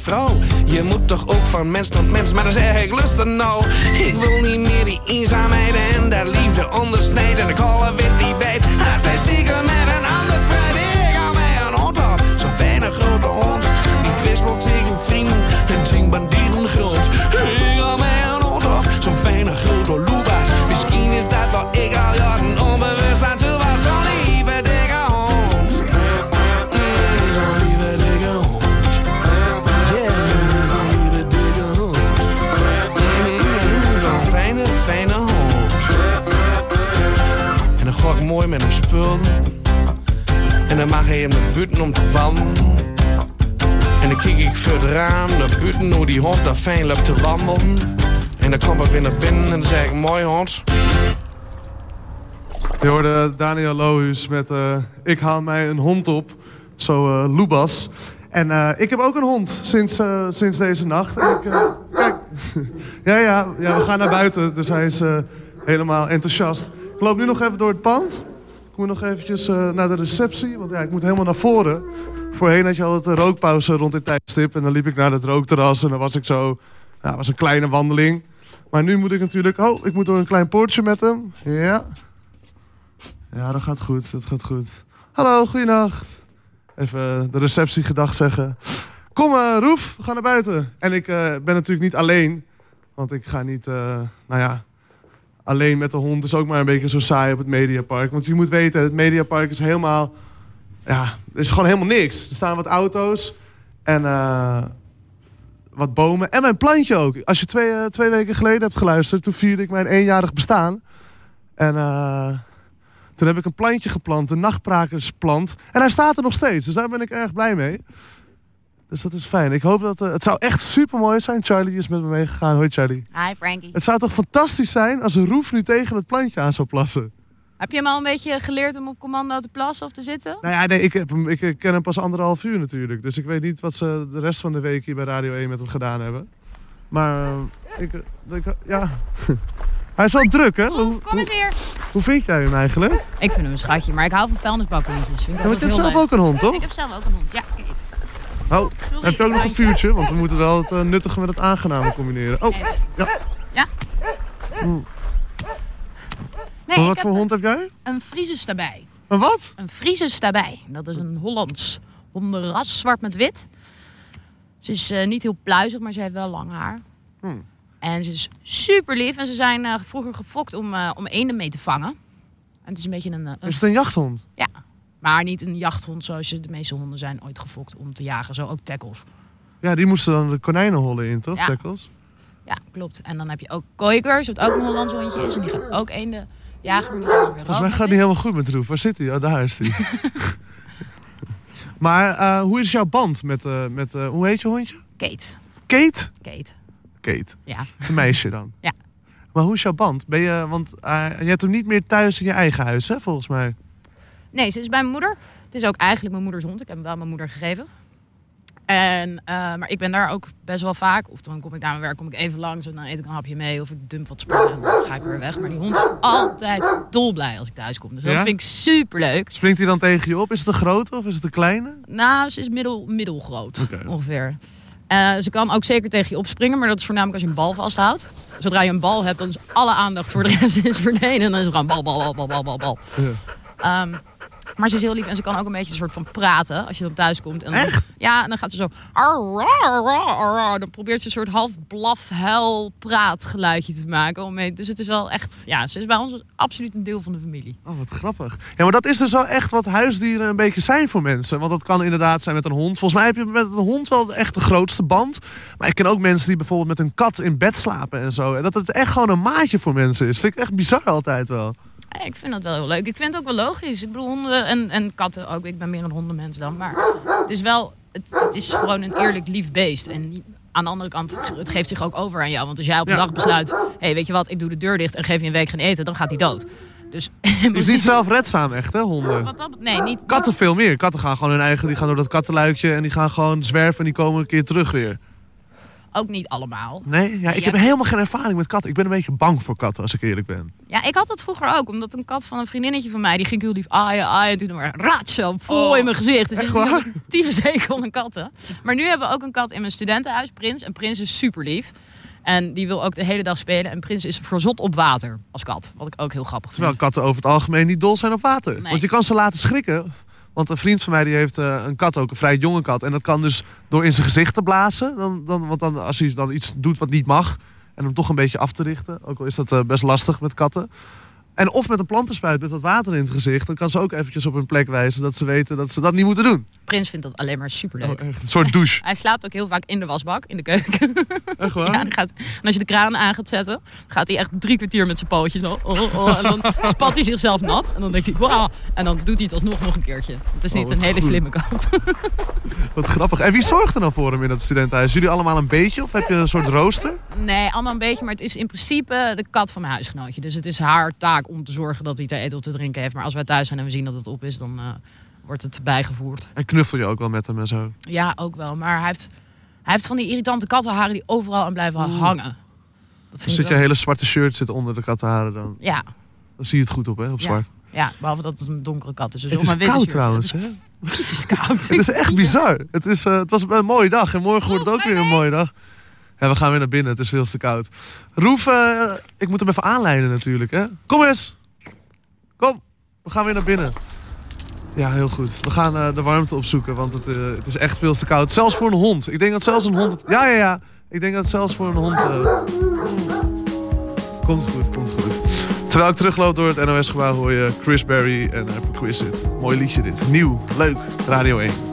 Vrouw? Je moet toch ook van mens tot mens, maar dan zeg ik lust nou. Ik wil niet meer die eenzaamheid en dat liefde ondersnijden. En ik alle wit die weet, ah, zij stiekem met een ander vriend. Ik hou mij een hond op, zo'n fijne grote hond. Die kwispelt tegen vrienden en tegen bandieten grond. Mooi met hem spullen. En dan mag hij hem naar om te wandelen. En dan kijk ik voor het raam naar buiten hoe die hond daar fijn loopt te wandelen. En dan kom ik weer naar binnen en dan zeg ik, mooi hond. Je hoorde Daniel Lohuis met eh, Ik haal mij een hond op. Zo eh Lubas. En eh, ik heb ook een hond sinds, sinds deze nacht. Kijk, ja, ja, ja, we gaan naar buiten. Dus hij is helemaal enthousiast. Ik loop nu nog even door het pand. Ik moet nog eventjes eh, naar de receptie. Want ja, ik moet helemaal naar voren. Voorheen had je altijd een rookpauze rond dit tijdstip. En dan liep ik naar het rookterras. En dan was ik zo... Nou, was een kleine wandeling. Maar nu moet ik natuurlijk... Oh, ik moet door een klein poortje met hem. Ja. Ja, dat gaat goed. Dat gaat goed. Hallo, goeienacht. Even de receptie gedag zeggen. Kom, uh, Roef, we gaan naar buiten. En ik uh, ben natuurlijk niet alleen. Want ik ga niet, uh, nou ja, alleen met de hond is ook maar een beetje zo saai op het Mediapark. Want je moet weten, het Mediapark is helemaal... Ja, er is gewoon helemaal niks. Er staan wat auto's en wat bomen. En mijn plantje ook. Als je twee, twee weken geleden hebt geluisterd, toen vierde ik mijn eenjarig bestaan. En toen heb ik een plantje geplant, een nachtprakersplant. En hij staat er nog steeds, dus daar ben ik erg blij mee. Dus dat is fijn. Ik hoop dat... Uh, het zou echt super mooi zijn. Charlie is met me meegegaan. Hoi Charlie. Hi Frankie. Het zou toch fantastisch zijn als een roef nu tegen het plantje aan zou plassen. Heb je hem al een beetje geleerd om op commando te plassen of te zitten? Nou ja, nee, ik, heb hem, ik ken hem pas anderhalf uur natuurlijk. Dus ik weet niet wat ze de rest van de week hier bij Radio 1 met hem gedaan hebben. Maar uh, ik, ik, ja... Hij is wel druk, hè? Kom eens hier. Hoe vind jij hem eigenlijk? Ik vind hem een schatje, maar ik hou van vuilnisbakkertjes. Ja, maar je hebt zelf ook een hond, toch? Ik heb zelf ook een hond, ja. Oh, Sorry, heb je ook nog een vuurtje? Want we moeten wel het uh, nuttige met het aangename combineren. Oh, ja. Ja? Mm. Nee, maar wat voor hond heb jij? Een Friese daarbij. Een wat? Een Friese daarbij. Dat is een Hollands hondenras, zwart met wit. Ze is uh, niet heel pluizig, maar ze heeft wel lang haar. Hmm. En ze is super lief. En ze zijn uh, vroeger gefokt om, uh, om eenden mee te vangen. En het is een beetje een, een... Is het een jachthond? Ja. Maar niet een jachthond zoals de meeste honden zijn ooit gefokt om te jagen. Zo ook tackles. Ja, die moesten dan de konijnenhollen in, toch? Ja. Tackles? Ja, klopt. En dan heb je ook kooikers, wat ook een Hollands hondje is. En die gaan ook eenden jagen, maar die zijn weer Volgens mij gaat die helemaal goed met Roef. Waar zit hij? Oh, daar is hij. maar uh, hoe is jouw band met... Uh, met uh, hoe heet je hondje? Kate. Kate? Kate. Kate. Ja. Een meisje dan? ja. Maar hoe is jouw band? Ben je, want je hebt hem niet meer thuis in je eigen huis, hè, volgens mij? Nee, ze is bij mijn moeder. Het is ook eigenlijk mijn moeders hond. Ik heb hem wel mijn moeder gegeven. En, uh, maar ik ben daar ook best wel vaak. Of dan kom ik naar mijn werk, kom ik even langs en dan eet ik een hapje mee. Of ik dump wat spullen en dan ga ik weer weg. Maar die hond is altijd dolblij als ik thuis kom. Dus dat vind ik super leuk. Springt hij dan tegen je op? Is het een grote of is het een kleine? Nou, ze is middel, middelgroot okay. ongeveer. Uh, ze kan ook zeker tegen je opspringen, maar dat is voornamelijk als je een bal vasthoudt. Zodra je een bal hebt, dan is alle aandacht voor de rest is verdwenen. En dan is het gewoon bal, bal, bal, bal, bal, bal. Ja. Um, maar ze is heel lief en ze kan ook een beetje een soort van praten als je dan thuis komt. En dan, Echt? Ja, en dan gaat ze zo. Dan probeert ze een soort half blaf, huil, praat geluidje te maken. Om mee, dus het is wel echt. Ja, ze is bij ons absoluut een deel van de familie. Oh, wat grappig. Ja, maar dat is dus wel echt wat huisdieren een beetje zijn voor mensen. Want dat kan inderdaad zijn met een hond. Volgens mij heb je met een hond wel echt de grootste band. Maar ik ken ook mensen die bijvoorbeeld met een kat in bed slapen en zo. En dat het echt gewoon een maatje voor mensen is. Vind ik echt bizar altijd wel. Ja, ik vind dat wel heel leuk. Ik vind het ook wel logisch. Ik bedoel, honden en, en katten ook. Ik ben meer een hondenmens dan. Maar het is wel, het, het is gewoon een eerlijk lief beest. En aan de andere kant, het geeft zich ook over aan jou. Want als jij op een ja. dag besluit, hé, hey, weet je wat, ik doe de deur dicht en geef je een week geen eten, dan gaat hij dood. Dus, het is niet zelfredzaam echt, hè, honden? Wat dat, nee, niet. Katten veel meer. Katten gaan gewoon hun eigen, die gaan door dat kattenluikje en die gaan gewoon zwerven en die komen een keer terug weer. Ook niet allemaal. Nee, ja, ik heb helemaal geen ervaring met katten. Ik ben een beetje bang voor katten, als ik eerlijk ben. Ja, ik had dat vroeger ook. Omdat een kat van een vriendinnetje van mij, die ging heel lief aaien, aaien. En toen maar ratje, vol oh, in mijn gezicht. Dus echt waar? Tyfus zeker een katten. Maar nu hebben we ook een kat in mijn studentenhuis, Prins. En Prins is super lief. En die wil ook de hele dag spelen. En Prins is verzot op water als kat. Wat ik ook heel grappig vind. Terwijl katten over het algemeen niet dol zijn op water. Nee. Want je kan ze laten schrikken. Want een vriend van mij die heeft uh, een kat ook, een vrij jonge kat. En dat kan dus door in zijn gezicht te blazen. Dan, dan, want dan, als hij dan iets doet wat niet mag. En hem toch een beetje af te richten. Ook al is dat uh, best lastig met katten. En of met een plantenspuit met wat water in het gezicht. Dan kan ze ook eventjes op hun plek wijzen dat ze weten dat ze dat niet moeten doen. Prins vindt dat alleen maar superleuk. Oh, een soort douche. Hij slaapt ook heel vaak in de wasbak, in de keuken. Echt waar? Ja, gaat, en als je de kraan aan gaat zetten, gaat hij echt drie kwartier met zijn pootjes. Oh, oh, oh, en dan spat hij zichzelf nat. En dan denkt hij, wauw. En dan doet hij het alsnog nog een keertje. Het is niet Oh, een wat hele goed. slimme kat. Wat grappig. En wie zorgt er dan voor hem in dat studentenhuis? Jullie allemaal een beetje? Of heb je een soort rooster? Nee, allemaal een beetje. Maar het is in principe de kat van mijn huisgenootje. Dus het is haar taak om te zorgen dat hij te eten of te drinken heeft. Maar als wij thuis zijn en we zien dat het op is, dan eh, wordt het bijgevoerd. En knuffel je ook wel met hem en zo? Ja, ook wel. Maar hij heeft, hij heeft van die irritante kattenharen die overal aan blijven hangen. Dat ik zit je hele zwarte shirt zit onder de kattenharen dan. Ja, Dan zie je het goed op, hè? Op Ja. zwart. ja, behalve dat het een donkere kat is. Dus Het is koud shirt. trouwens, Het hè? is- Het is koud. Het is echt bizar. Het, is, eh, het was een mooie dag en morgen wordt het ook weer een mooie dag. Ja, we gaan weer naar binnen. Het is veel te koud. Roef, eh, ik moet hem even aanleiden natuurlijk, hè? Kom eens! Kom, we gaan weer naar binnen. Ja, heel goed. We gaan uh, de warmte opzoeken, want het, uh, het, is echt veel te koud. Zelfs voor een hond. Ik denk dat zelfs een hond... Ja, ja, ja. Ik denk dat zelfs voor een hond... Komt goed, komt goed. Terwijl ik terugloop door het NOS-gebouw hoor je Chris Berry en Perquisite. Mooi liedje dit. Nieuw, leuk. Radio 1.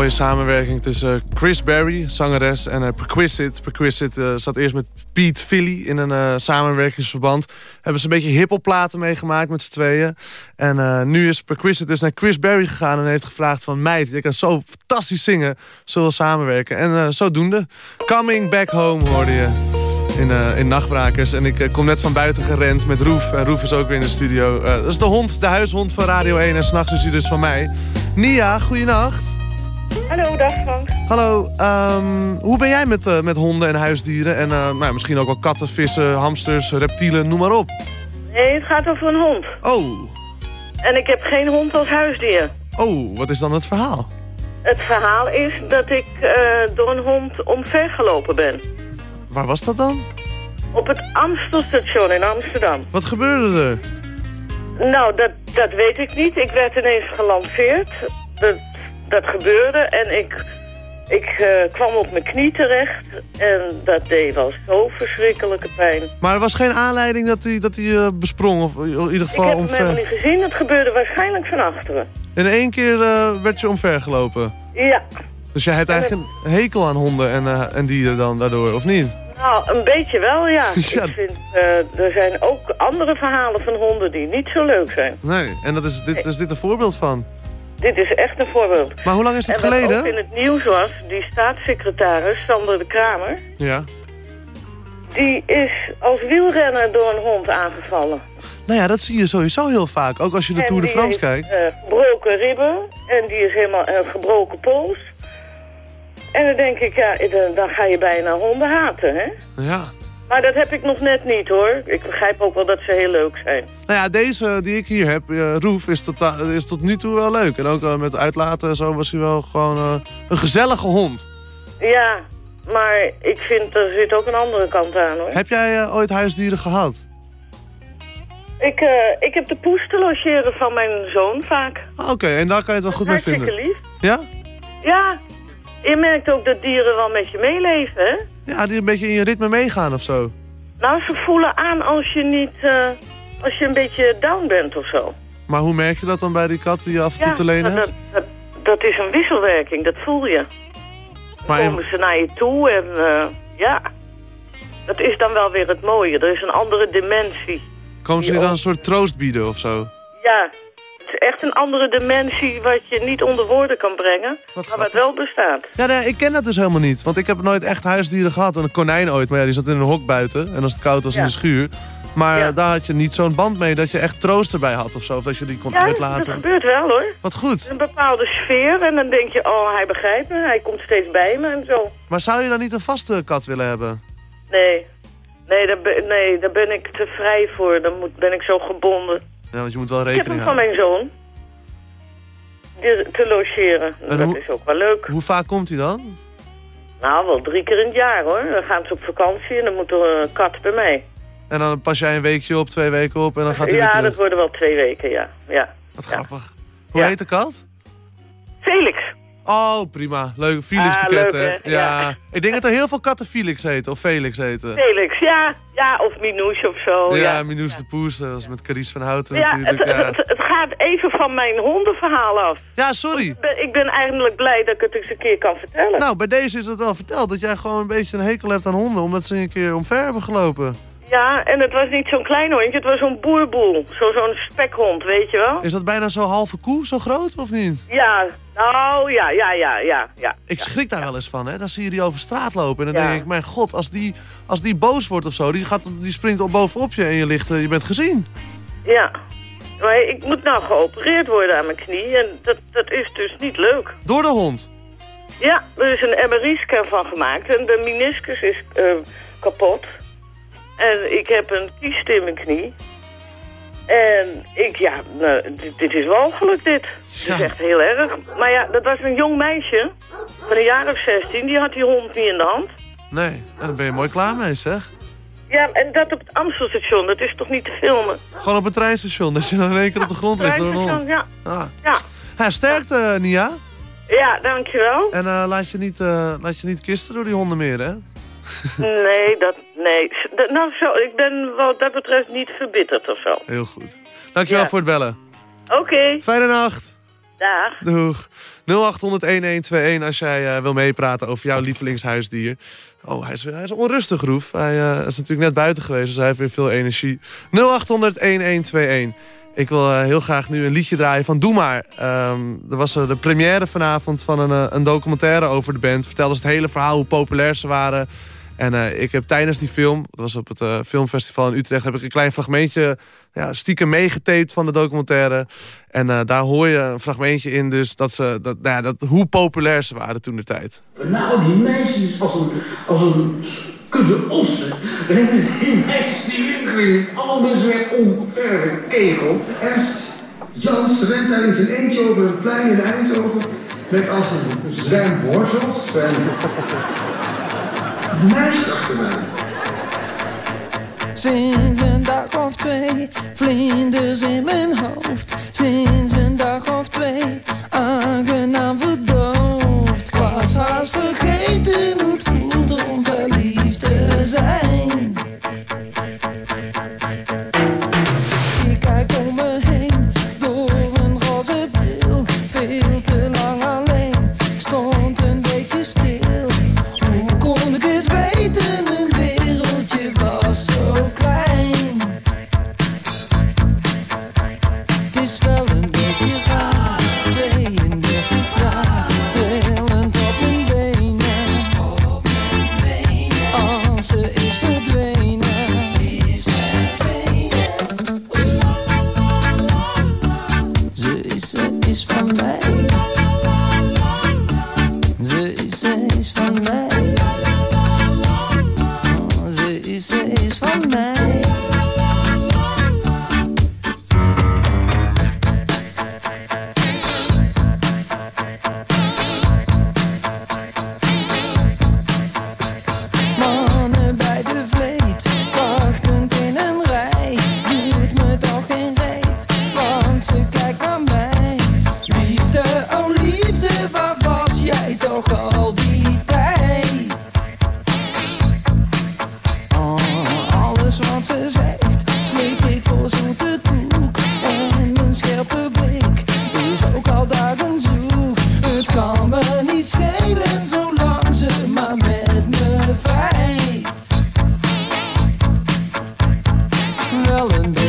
Mooie samenwerking tussen Chris Berry, zangeres, en uh, Perquisite. Perquisite uh, zat eerst met Pete Philly in een samenwerkingsverband. Hebben ze een beetje hippelplaten meegemaakt met z'n tweeën. En nu is Perquisite dus naar Chris Berry gegaan en heeft gevraagd van... meid, je kan zo fantastisch zingen, zullen samenwerken? En zodoende. Coming Back Home hoorde je in, in Nachtbrakers. En ik kom net van buiten gerend met Roef. En Roef is ook weer in de studio. dat is de hond, de huishond van Radio 1. En s'nachts is hij dus van mij. Nia, goeienacht. Hallo, dag Frank. Hallo, um, hoe ben jij met, uh, met honden en huisdieren? En uh, nou, misschien ook wel katten, vissen, hamsters, reptielen, noem maar op. Nee, het gaat over een hond. Oh. En ik heb geen hond als huisdier. Oh, wat is dan het verhaal? Het verhaal is dat ik uh, door een hond omvergelopen ben. Waar was dat dan? Op het Amstelstation in Amsterdam. Wat gebeurde er? Nou, dat, dat weet ik niet. Ik werd ineens gelanceerd. Dat gebeurde en ik, ik uh, kwam op mijn knie terecht en dat deed wel zo verschrikkelijke pijn. Maar er was geen aanleiding dat hij dat uh, besprong? Of in ieder geval ik heb omver... hem helemaal niet gezien, het gebeurde waarschijnlijk van achteren. In één keer uh, werd je omvergelopen? Ja. Dus jij hebt eigenlijk een hekel aan honden en, en dieren dan daardoor, of niet? Nou, een beetje wel, ja. Ik vind, uh, er zijn ook andere verhalen van honden die niet zo leuk zijn. Nee, en dat is, dit, is dit een voorbeeld van? Dit is echt een voorbeeld. Maar hoe lang is het en geleden? ook in het nieuws was, die staatssecretaris, Sander de Kramer... Ja. Die is als wielrenner door een hond aangevallen. Nou ja, dat zie je sowieso heel vaak. Ook als je de Tour de France kijkt. Uh, gebroken ribben. En die is helemaal een uh, gebroken pols. En dan denk ik, ja, dan ga je bijna honden haten, hè? Ja. Maar dat heb ik nog net niet, hoor. Ik begrijp ook wel dat ze heel leuk zijn. Nou ja, deze die ik hier heb, uh, Roef, is tot, is tot nu toe wel leuk. En ook uh, met uitlaten en zo was hij wel gewoon uh, een gezellige hond. Ja, maar ik vind, er zit ook een andere kant aan, hoor. Heb jij ooit huisdieren gehad? Ik, ik heb de poes te logeren van mijn zoon vaak. Ah, Oké, okay, en daar kan je het wel goed mee vinden? lief. Ja? Ja, je merkt ook dat dieren wel met je meeleven, hè? Ja, die een beetje in je ritme meegaan of zo. Nou, ze voelen aan als je niet... Uh, als je een beetje down bent of zo. Maar hoe merk je dat dan bij die kat die je af en toe ja, te lenen dat, hebt? Dat, dat, is een wisselwerking, dat voel je. Dan maar komen ze naar je toe en uh, ja... Dat is dan wel weer het mooie. Er is een andere dimensie. Komen ze je dan een soort troost bieden of zo? Ja, is echt een andere dimensie wat je niet onder woorden kan brengen, wat maar wat wel bestaat. Ja, nee, ik ken dat dus helemaal niet. Want ik heb nooit echt huisdieren gehad. Een konijn ooit, maar ja, die zat in een hok buiten. En als het koud was ja. in de schuur. Maar ja. daar had je niet zo'n band mee dat je echt troost erbij had of zo. Of dat je die kon ja, uitlaten. dat gebeurt wel hoor. Wat goed. Een bepaalde sfeer en dan denk je, oh hij begrijpt me, hij komt steeds bij me en zo. Maar zou je dan niet een vaste kat willen hebben? Nee, nee, daar ben, nee, daar ben ik te vrij voor. Dan moet, ben ik zo gebonden. Ja, want je moet wel Ik heb rekening hem van houden. mijn zoon. Te logeren. En dat hoe- is ook wel leuk. Hoe vaak komt hij dan? Nou, wel drie keer in het jaar hoor. Dan gaan ze op vakantie en dan moet er een kat bij mij. En dan pas jij een weekje op, twee weken op en dan gaat hij weer ja, dat worden wel twee weken, ja. ja. Wat grappig. Hoe Ja. heet de kat? Felix. Oh, prima. Leuk. Felix Ah, de kat, leuk, hè? hè? Ja. Ja. Ik denk dat er heel veel katten Felix heten. Of Felix heten. Felix, ja. Ja, of Minouche of zo. ja, Ja, Minoes de Poes. Dat was met Carice van Houten het, natuurlijk. Ja. het, het gaat even van mijn hondenverhaal af. ja, sorry. Ik ben, ik ben eigenlijk blij dat ik het eens een keer kan vertellen. Nou, bij deze is het wel verteld dat jij gewoon een beetje een hekel hebt aan honden. Omdat ze een keer omver hebben gelopen. Ja, en het was niet zo'n klein hondje, het was zo'n boerboel. Zo- Zo'n spekhond, weet je wel? Is dat bijna zo'n halve koe, zo groot of niet? Ja, nou ja, ja, ja, ja, ja. Ik schrik daar wel eens van, hè. Dan zie je die over straat lopen en dan Ja. denk ik... Mijn god, als die, als die boos wordt of zo, die, gaat, die springt op bovenop je en je, ligt, eh, je bent gezien. Ja. Maar ik moet nou geopereerd worden aan mijn knie en dat, dat is dus niet leuk. Door de hond. Ja, er is een MRI-scan van gemaakt en de meniscus is eh, kapot. En ik heb een kiest in mijn knie. En ik, ja, nou, dit, dit is walgelijk dit. Is echt heel erg. Maar ja, dat was een jong meisje van een jaar of 16. Die had die hond niet in de hand. Nee, en daar ben je mooi klaar mee, zeg. Ja, en dat op het Amstelstation, dat is toch niet te filmen? Gewoon op het treinstation, dat je dan in één keer op de grond ligt door een hond. Ja. Ah. Ja, Ja, sterkte, Nia. ja dankjewel. En eh, laat, je niet, eh, laat je niet kisten door die honden meer, hè? Nee, dat, nee. Nou, zo, ik ben wat dat betreft niet verbitterd of zo. Heel goed. Dankjewel Ja. voor het bellen. Oké, Fijne nacht. dag. Doeg. 0800-1121 als jij eh, wil meepraten over jouw lievelingshuisdier. Oh, hij is, hij is onrustig, Roef. Hij eh, is natuurlijk net buiten geweest, dus hij heeft weer veel energie. 0800-1121. Ik wil eh, heel graag nu een liedje draaien van Doe Maar. Ehm, er was de première vanavond van een, een documentaire over de band. Vertelde ze het hele verhaal, hoe populair ze waren. En eh, ik heb tijdens die film, dat was op het eh, filmfestival in Utrecht... heb ik een klein fragmentje ja, stiekem meegetaped van de documentaire. En eh, daar hoor je een fragmentje in dus dat ze, dat, nou ja, dat, hoe populair ze waren toen de tijd. Nou, die meisjes als een, als een kudde ossen. Ze die meisjes die winkel in. Alle mensen werd omvergekegeld. Ernst Jans rent daar in zijn eentje over een plein in Eindhoven met als een een meisje achterna. Sinds een dag of twee, vlinders in mijn hoofd. Sinds een dag of twee, aangenaam verdoofd. Ik was haast vergeten Wel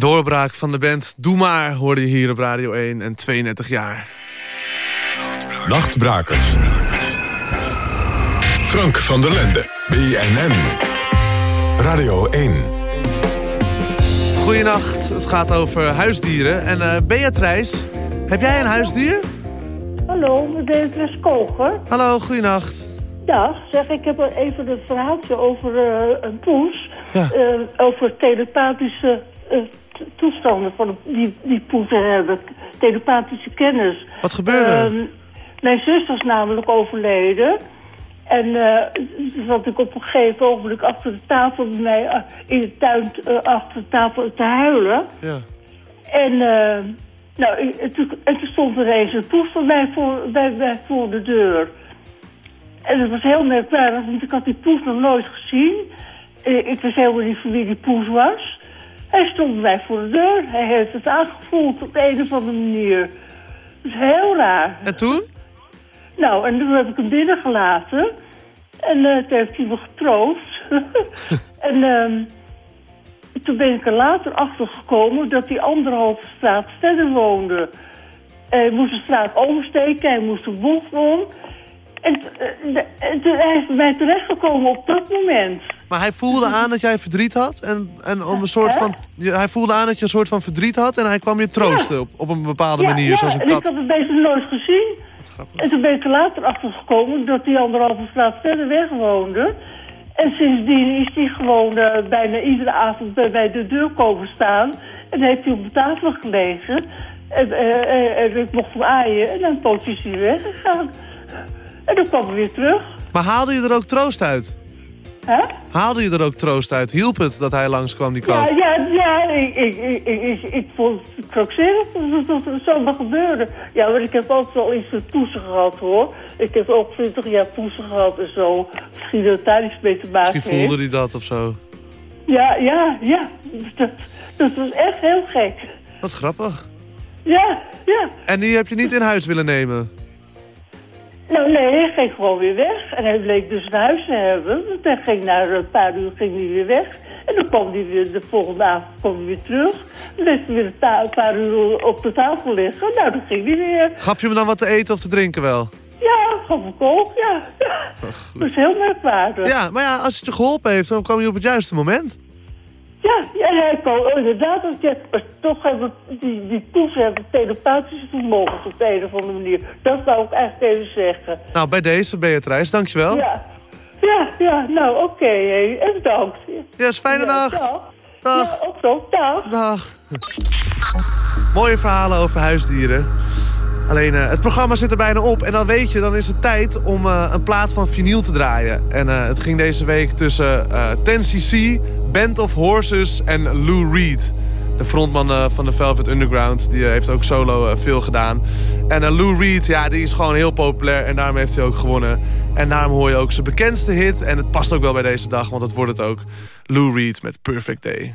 doorbraak van de band Doe Maar hoorde je hier op Radio 1 en 32 jaar. Nachtbrakers. Frank van der Lende. BNN. Radio 1. Goedenacht, het gaat over huisdieren. En eh Beatrice, heb jij een huisdier? Hallo, Beatrice Koger. Hallo, goedenacht. Dag, zeg, ik heb er even een verhaaltje over eh, een poes. Eh, over telepathische eh, toestanden van die, die hebben. Telepathische kennis. Wat gebeurde? Ehm, mijn zus is namelijk overleden. En toen zat ik op een gegeven ogenblik achter de tafel bij mij eh, in de tuin eh, achter de tafel te huilen. Ja. En, nou, toen, en toen stond er eens een poes voor mij voor, bij, bij, voor de deur. En dat was heel merkwaardig, want ik had die poes nog nooit gezien. Ik wist helemaal niet van wie die poes was. Hij stond bij voor de deur. Hij heeft het aangevoeld op een of andere manier. Dat is heel raar. En toen? Nou, en toen heb ik hem binnengelaten. En eh, toen heeft hij me getroost. en ehm, toen ben ik er later achter gekomen dat hij anderhalve straat verder woonde. Hij moest de straat oversteken, hij moest de boeg om. En, toen- hij is bij mij terechtgekomen op dat moment. Maar hij voelde aan dat jij verdriet had. En, en om een soort van, hij voelde aan dat je een soort van verdriet had. En hij kwam je troosten op, op een bepaalde Ja, manier, ja, zoals een en kat. ik had het beest nog nooit gezien. En toen ben ik er later achter gekomen dat hij anderhalve straat verder weg woonde. En sindsdien is hij gewoon eh, bijna iedere avond bij, bij de deur komen staan. En heeft hij op de tafel gelegen. En, eh, en ik mocht hem aaien en dan pootje is hij weggegaan. En dan kwam hij weer terug. Maar haalde je er ook troost uit? Hè? Haalde je er ook troost uit? Hielp het dat hij langskwam, die kat? Ja, ja, ja, ik, ik, ik, ik, ik, vond het krankzinnig dat het zomaar gebeurde. Ja, maar ik heb altijd wel iets met poesen gehad, hoor. Ik heb ook 20 jaar poesen gehad en zo. Misschien dat daar iets mee te maken Misschien voelde hij dat of zo. Ja, ja, ja. Dat, dat was echt heel gek. Wat grappig. Ja, ja. En die heb je niet in huis willen nemen? Nou, nee, hij ging gewoon weer weg. En hij bleek dus een huis te hebben. Want hij ging na een paar uur ging hij weer weg. En dan kwam hij weer, de volgende avond kwam hij weer terug. Dan bleef hij weer een, paar uur op de tafel liggen. Nou, dan ging hij weer. Gaf je hem dan wat te eten of te drinken wel? Ja, gaf ik ook, ja. Dat is heel merkwaardig. Ja, maar ja, als het je geholpen heeft, dan kwam je op het juiste moment. Ja, Ja, ja, kan oh, inderdaad. Maar toch hebben die, die poes hebben telepathische vermogens op de een of andere manier. Dat wou ik eigenlijk even zeggen. Nou, bij deze, Beatrice, dankjewel. Ja, ja, ja nou oké. Okay, en bedankt. Yes, fijne ja, nacht. Dag. Dag. Ja, ook zo. Dag. Dag. Mooie verhalen over huisdieren. Alleen uh, het programma zit er bijna op. En dan weet je, dan is het tijd om uh, een plaat van vinyl te draaien. En uh, het ging deze week tussen 10cc, Band of Horses en Lou Reed. De frontman van de Velvet Underground. Die heeft ook solo veel gedaan. En Lou Reed, ja, die is gewoon heel populair. En daarom heeft hij ook gewonnen. En daarom hoor je ook zijn bekendste hit. En het past ook wel bij deze dag, want dat wordt het ook. Lou Reed met Perfect Day.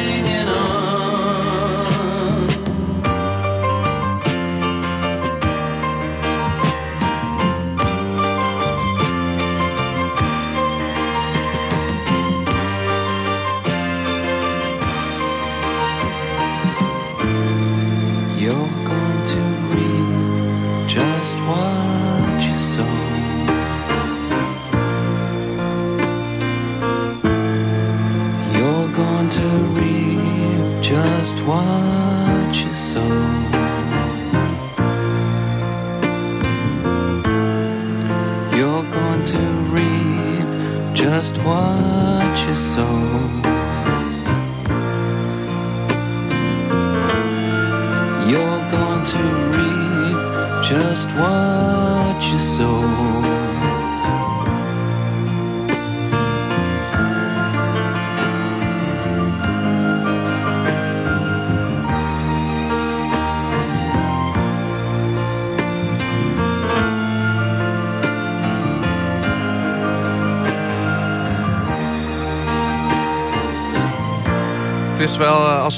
go.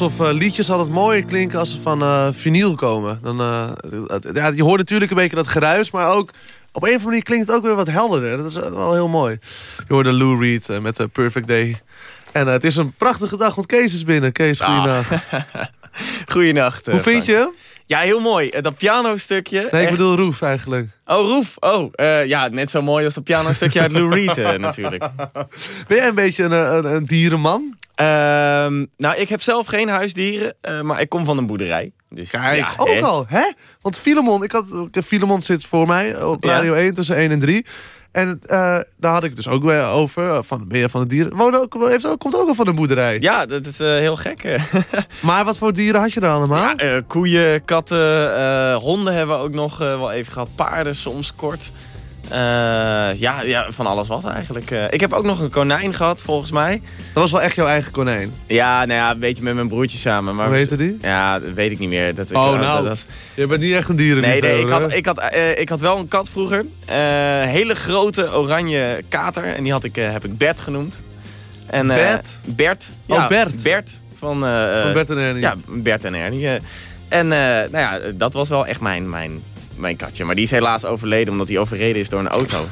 Alsof eh, liedjes altijd mooier klinken als ze van eh, vinyl komen. Dan, eh, ja, je hoort natuurlijk een beetje dat geruis, maar ook op een of andere manier klinkt het ook weer wat helderder. Dat is wel heel mooi. Je hoorde Lou Reed met de Perfect Day. En het is een prachtige dag, want Kees is binnen. Kees, Ah. goeienacht. Goeienacht. Hoe vind je hem? Ja, heel mooi. Dat pianostukje. Nee, ik bedoel Roef eigenlijk. Oh, Roef. Oh, ja, net zo mooi als dat pianostukje uit Lou Reed natuurlijk. Ben jij een beetje een, een, een dierenman? Ehm, nou, ik heb zelf geen huisdieren, eh, maar ik kom van een boerderij. Dus, Kijk, ja, ook hè? al, hè? Want Filemon, ik had, Filemon zit voor mij op Ja. Radio 1 tussen 1 en 3. En eh, daar had ik het dus ook weer over. eh, Van, ben je van de dieren? Woont ook, heeft komt ook al van een boerderij. Ja, dat is eh, heel gek. Maar wat voor dieren had je dan allemaal? Ja, eh, koeien, katten, eh, honden hebben we ook nog eh, wel even gehad. Paarden soms kort. Eh, ja, ja, van alles wat eigenlijk. Eh, ik heb ook nog een konijn gehad, volgens mij. Dat was wel echt jouw eigen konijn? Ja, nou ja, een beetje met mijn broertje samen. Maar Hoe heette die? Ja, dat weet ik niet meer. Dat, Oh, nou, dat- je bent niet echt een dierenliefhebber. Nee, nee, ik had, ik, had, eh, ik had wel een kat vroeger. Hele grote oranje kater. En die had ik, heb ik Bert genoemd. En, Bert? Bert. Oh, Ja, Bert. Bert. Van, Van Bert en Ernie. Ja, Bert en Ernie. en nou ja, dat was wel echt mijn, mijn, mijn katje. Maar die is helaas overleden omdat hij overreden is door een auto.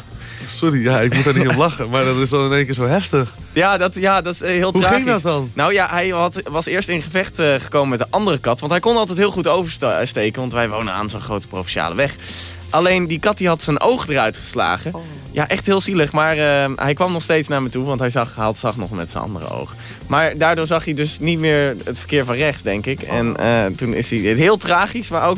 Sorry, ja, ik moet er niet om lachen. Maar dat is dan in één keer zo heftig. Ja, dat, ja, dat is eh, heel Hoe tragisch. ging dat dan? Nou ja, hij had, was eerst in gevecht eh, gekomen met een andere kat. Want hij kon altijd heel goed oversteken. Want wij wonen aan zo'n grote provinciale weg. Alleen die kat die had zijn oog eruit geslagen. Ja, echt heel zielig. Maar eh, hij kwam nog steeds naar me toe. Want hij zag, had- zag nog met zijn andere oog. Maar daardoor zag hij dus niet meer het verkeer van rechts, denk ik. En eh, toen is hij heel tragisch. Maar ook,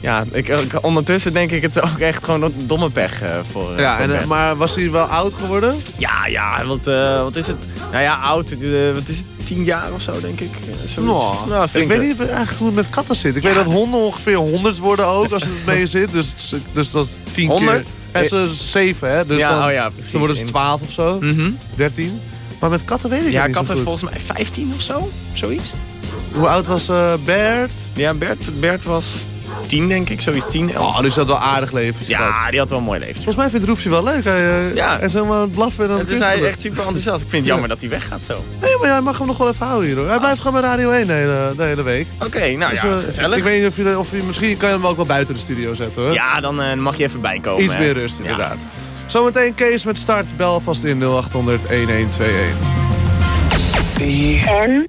ja, ik, ik- ondertussen denk ik het ook echt gewoon een domme pech eh, voor, eh, Ja, voor en, eh, maar was hij wel oud geworden? Ja, ja, wat, eh, wat is het? Nou ja, oud, wat is het? Tien jaar of zo, denk ik. Zoiets. Nou, ik weet niet eigenlijk hoe het met katten zit. Ik weet dat honden ongeveer 100 worden ook als het mee zit. Dus, dus dat is 10 100? keer. En ze is 7, hè? Dus Ja, dan, oh ja, precies. Dan worden ze 12 of zo. 13. Maar met katten weet ik Ja, het niet katten zo goed. volgens mij 15 of zo, zoiets. Hoe oud was Bert? Ja, Bert, Bert was 10 denk ik, zoiets 10, 11. Oh, dus dat wel een aardig leven. Ja, die had wel een mooi leven. Volgens mij vindt Roefje wel leuk. Hij, eh, Ja. hij is helemaal aan het blaffen en aan het Het is hij echt super enthousiast. Ik vind het jammer dat hij weggaat zo. Nee, maar jij mag hem nog wel even houden hier hoor. Hij blijft gewoon bij Radio 1 de hele, de hele week. Oké, nou Dus, ja, eh, gezellig. Ik weet niet of je, of je... Misschien kan je hem ook wel buiten de studio zetten hoor. Ja, dan eh, mag je even bijkomen. Iets hè. meer rust Ja. inderdaad. Zometeen Kees met start. Bel vast in 0800 1121. En?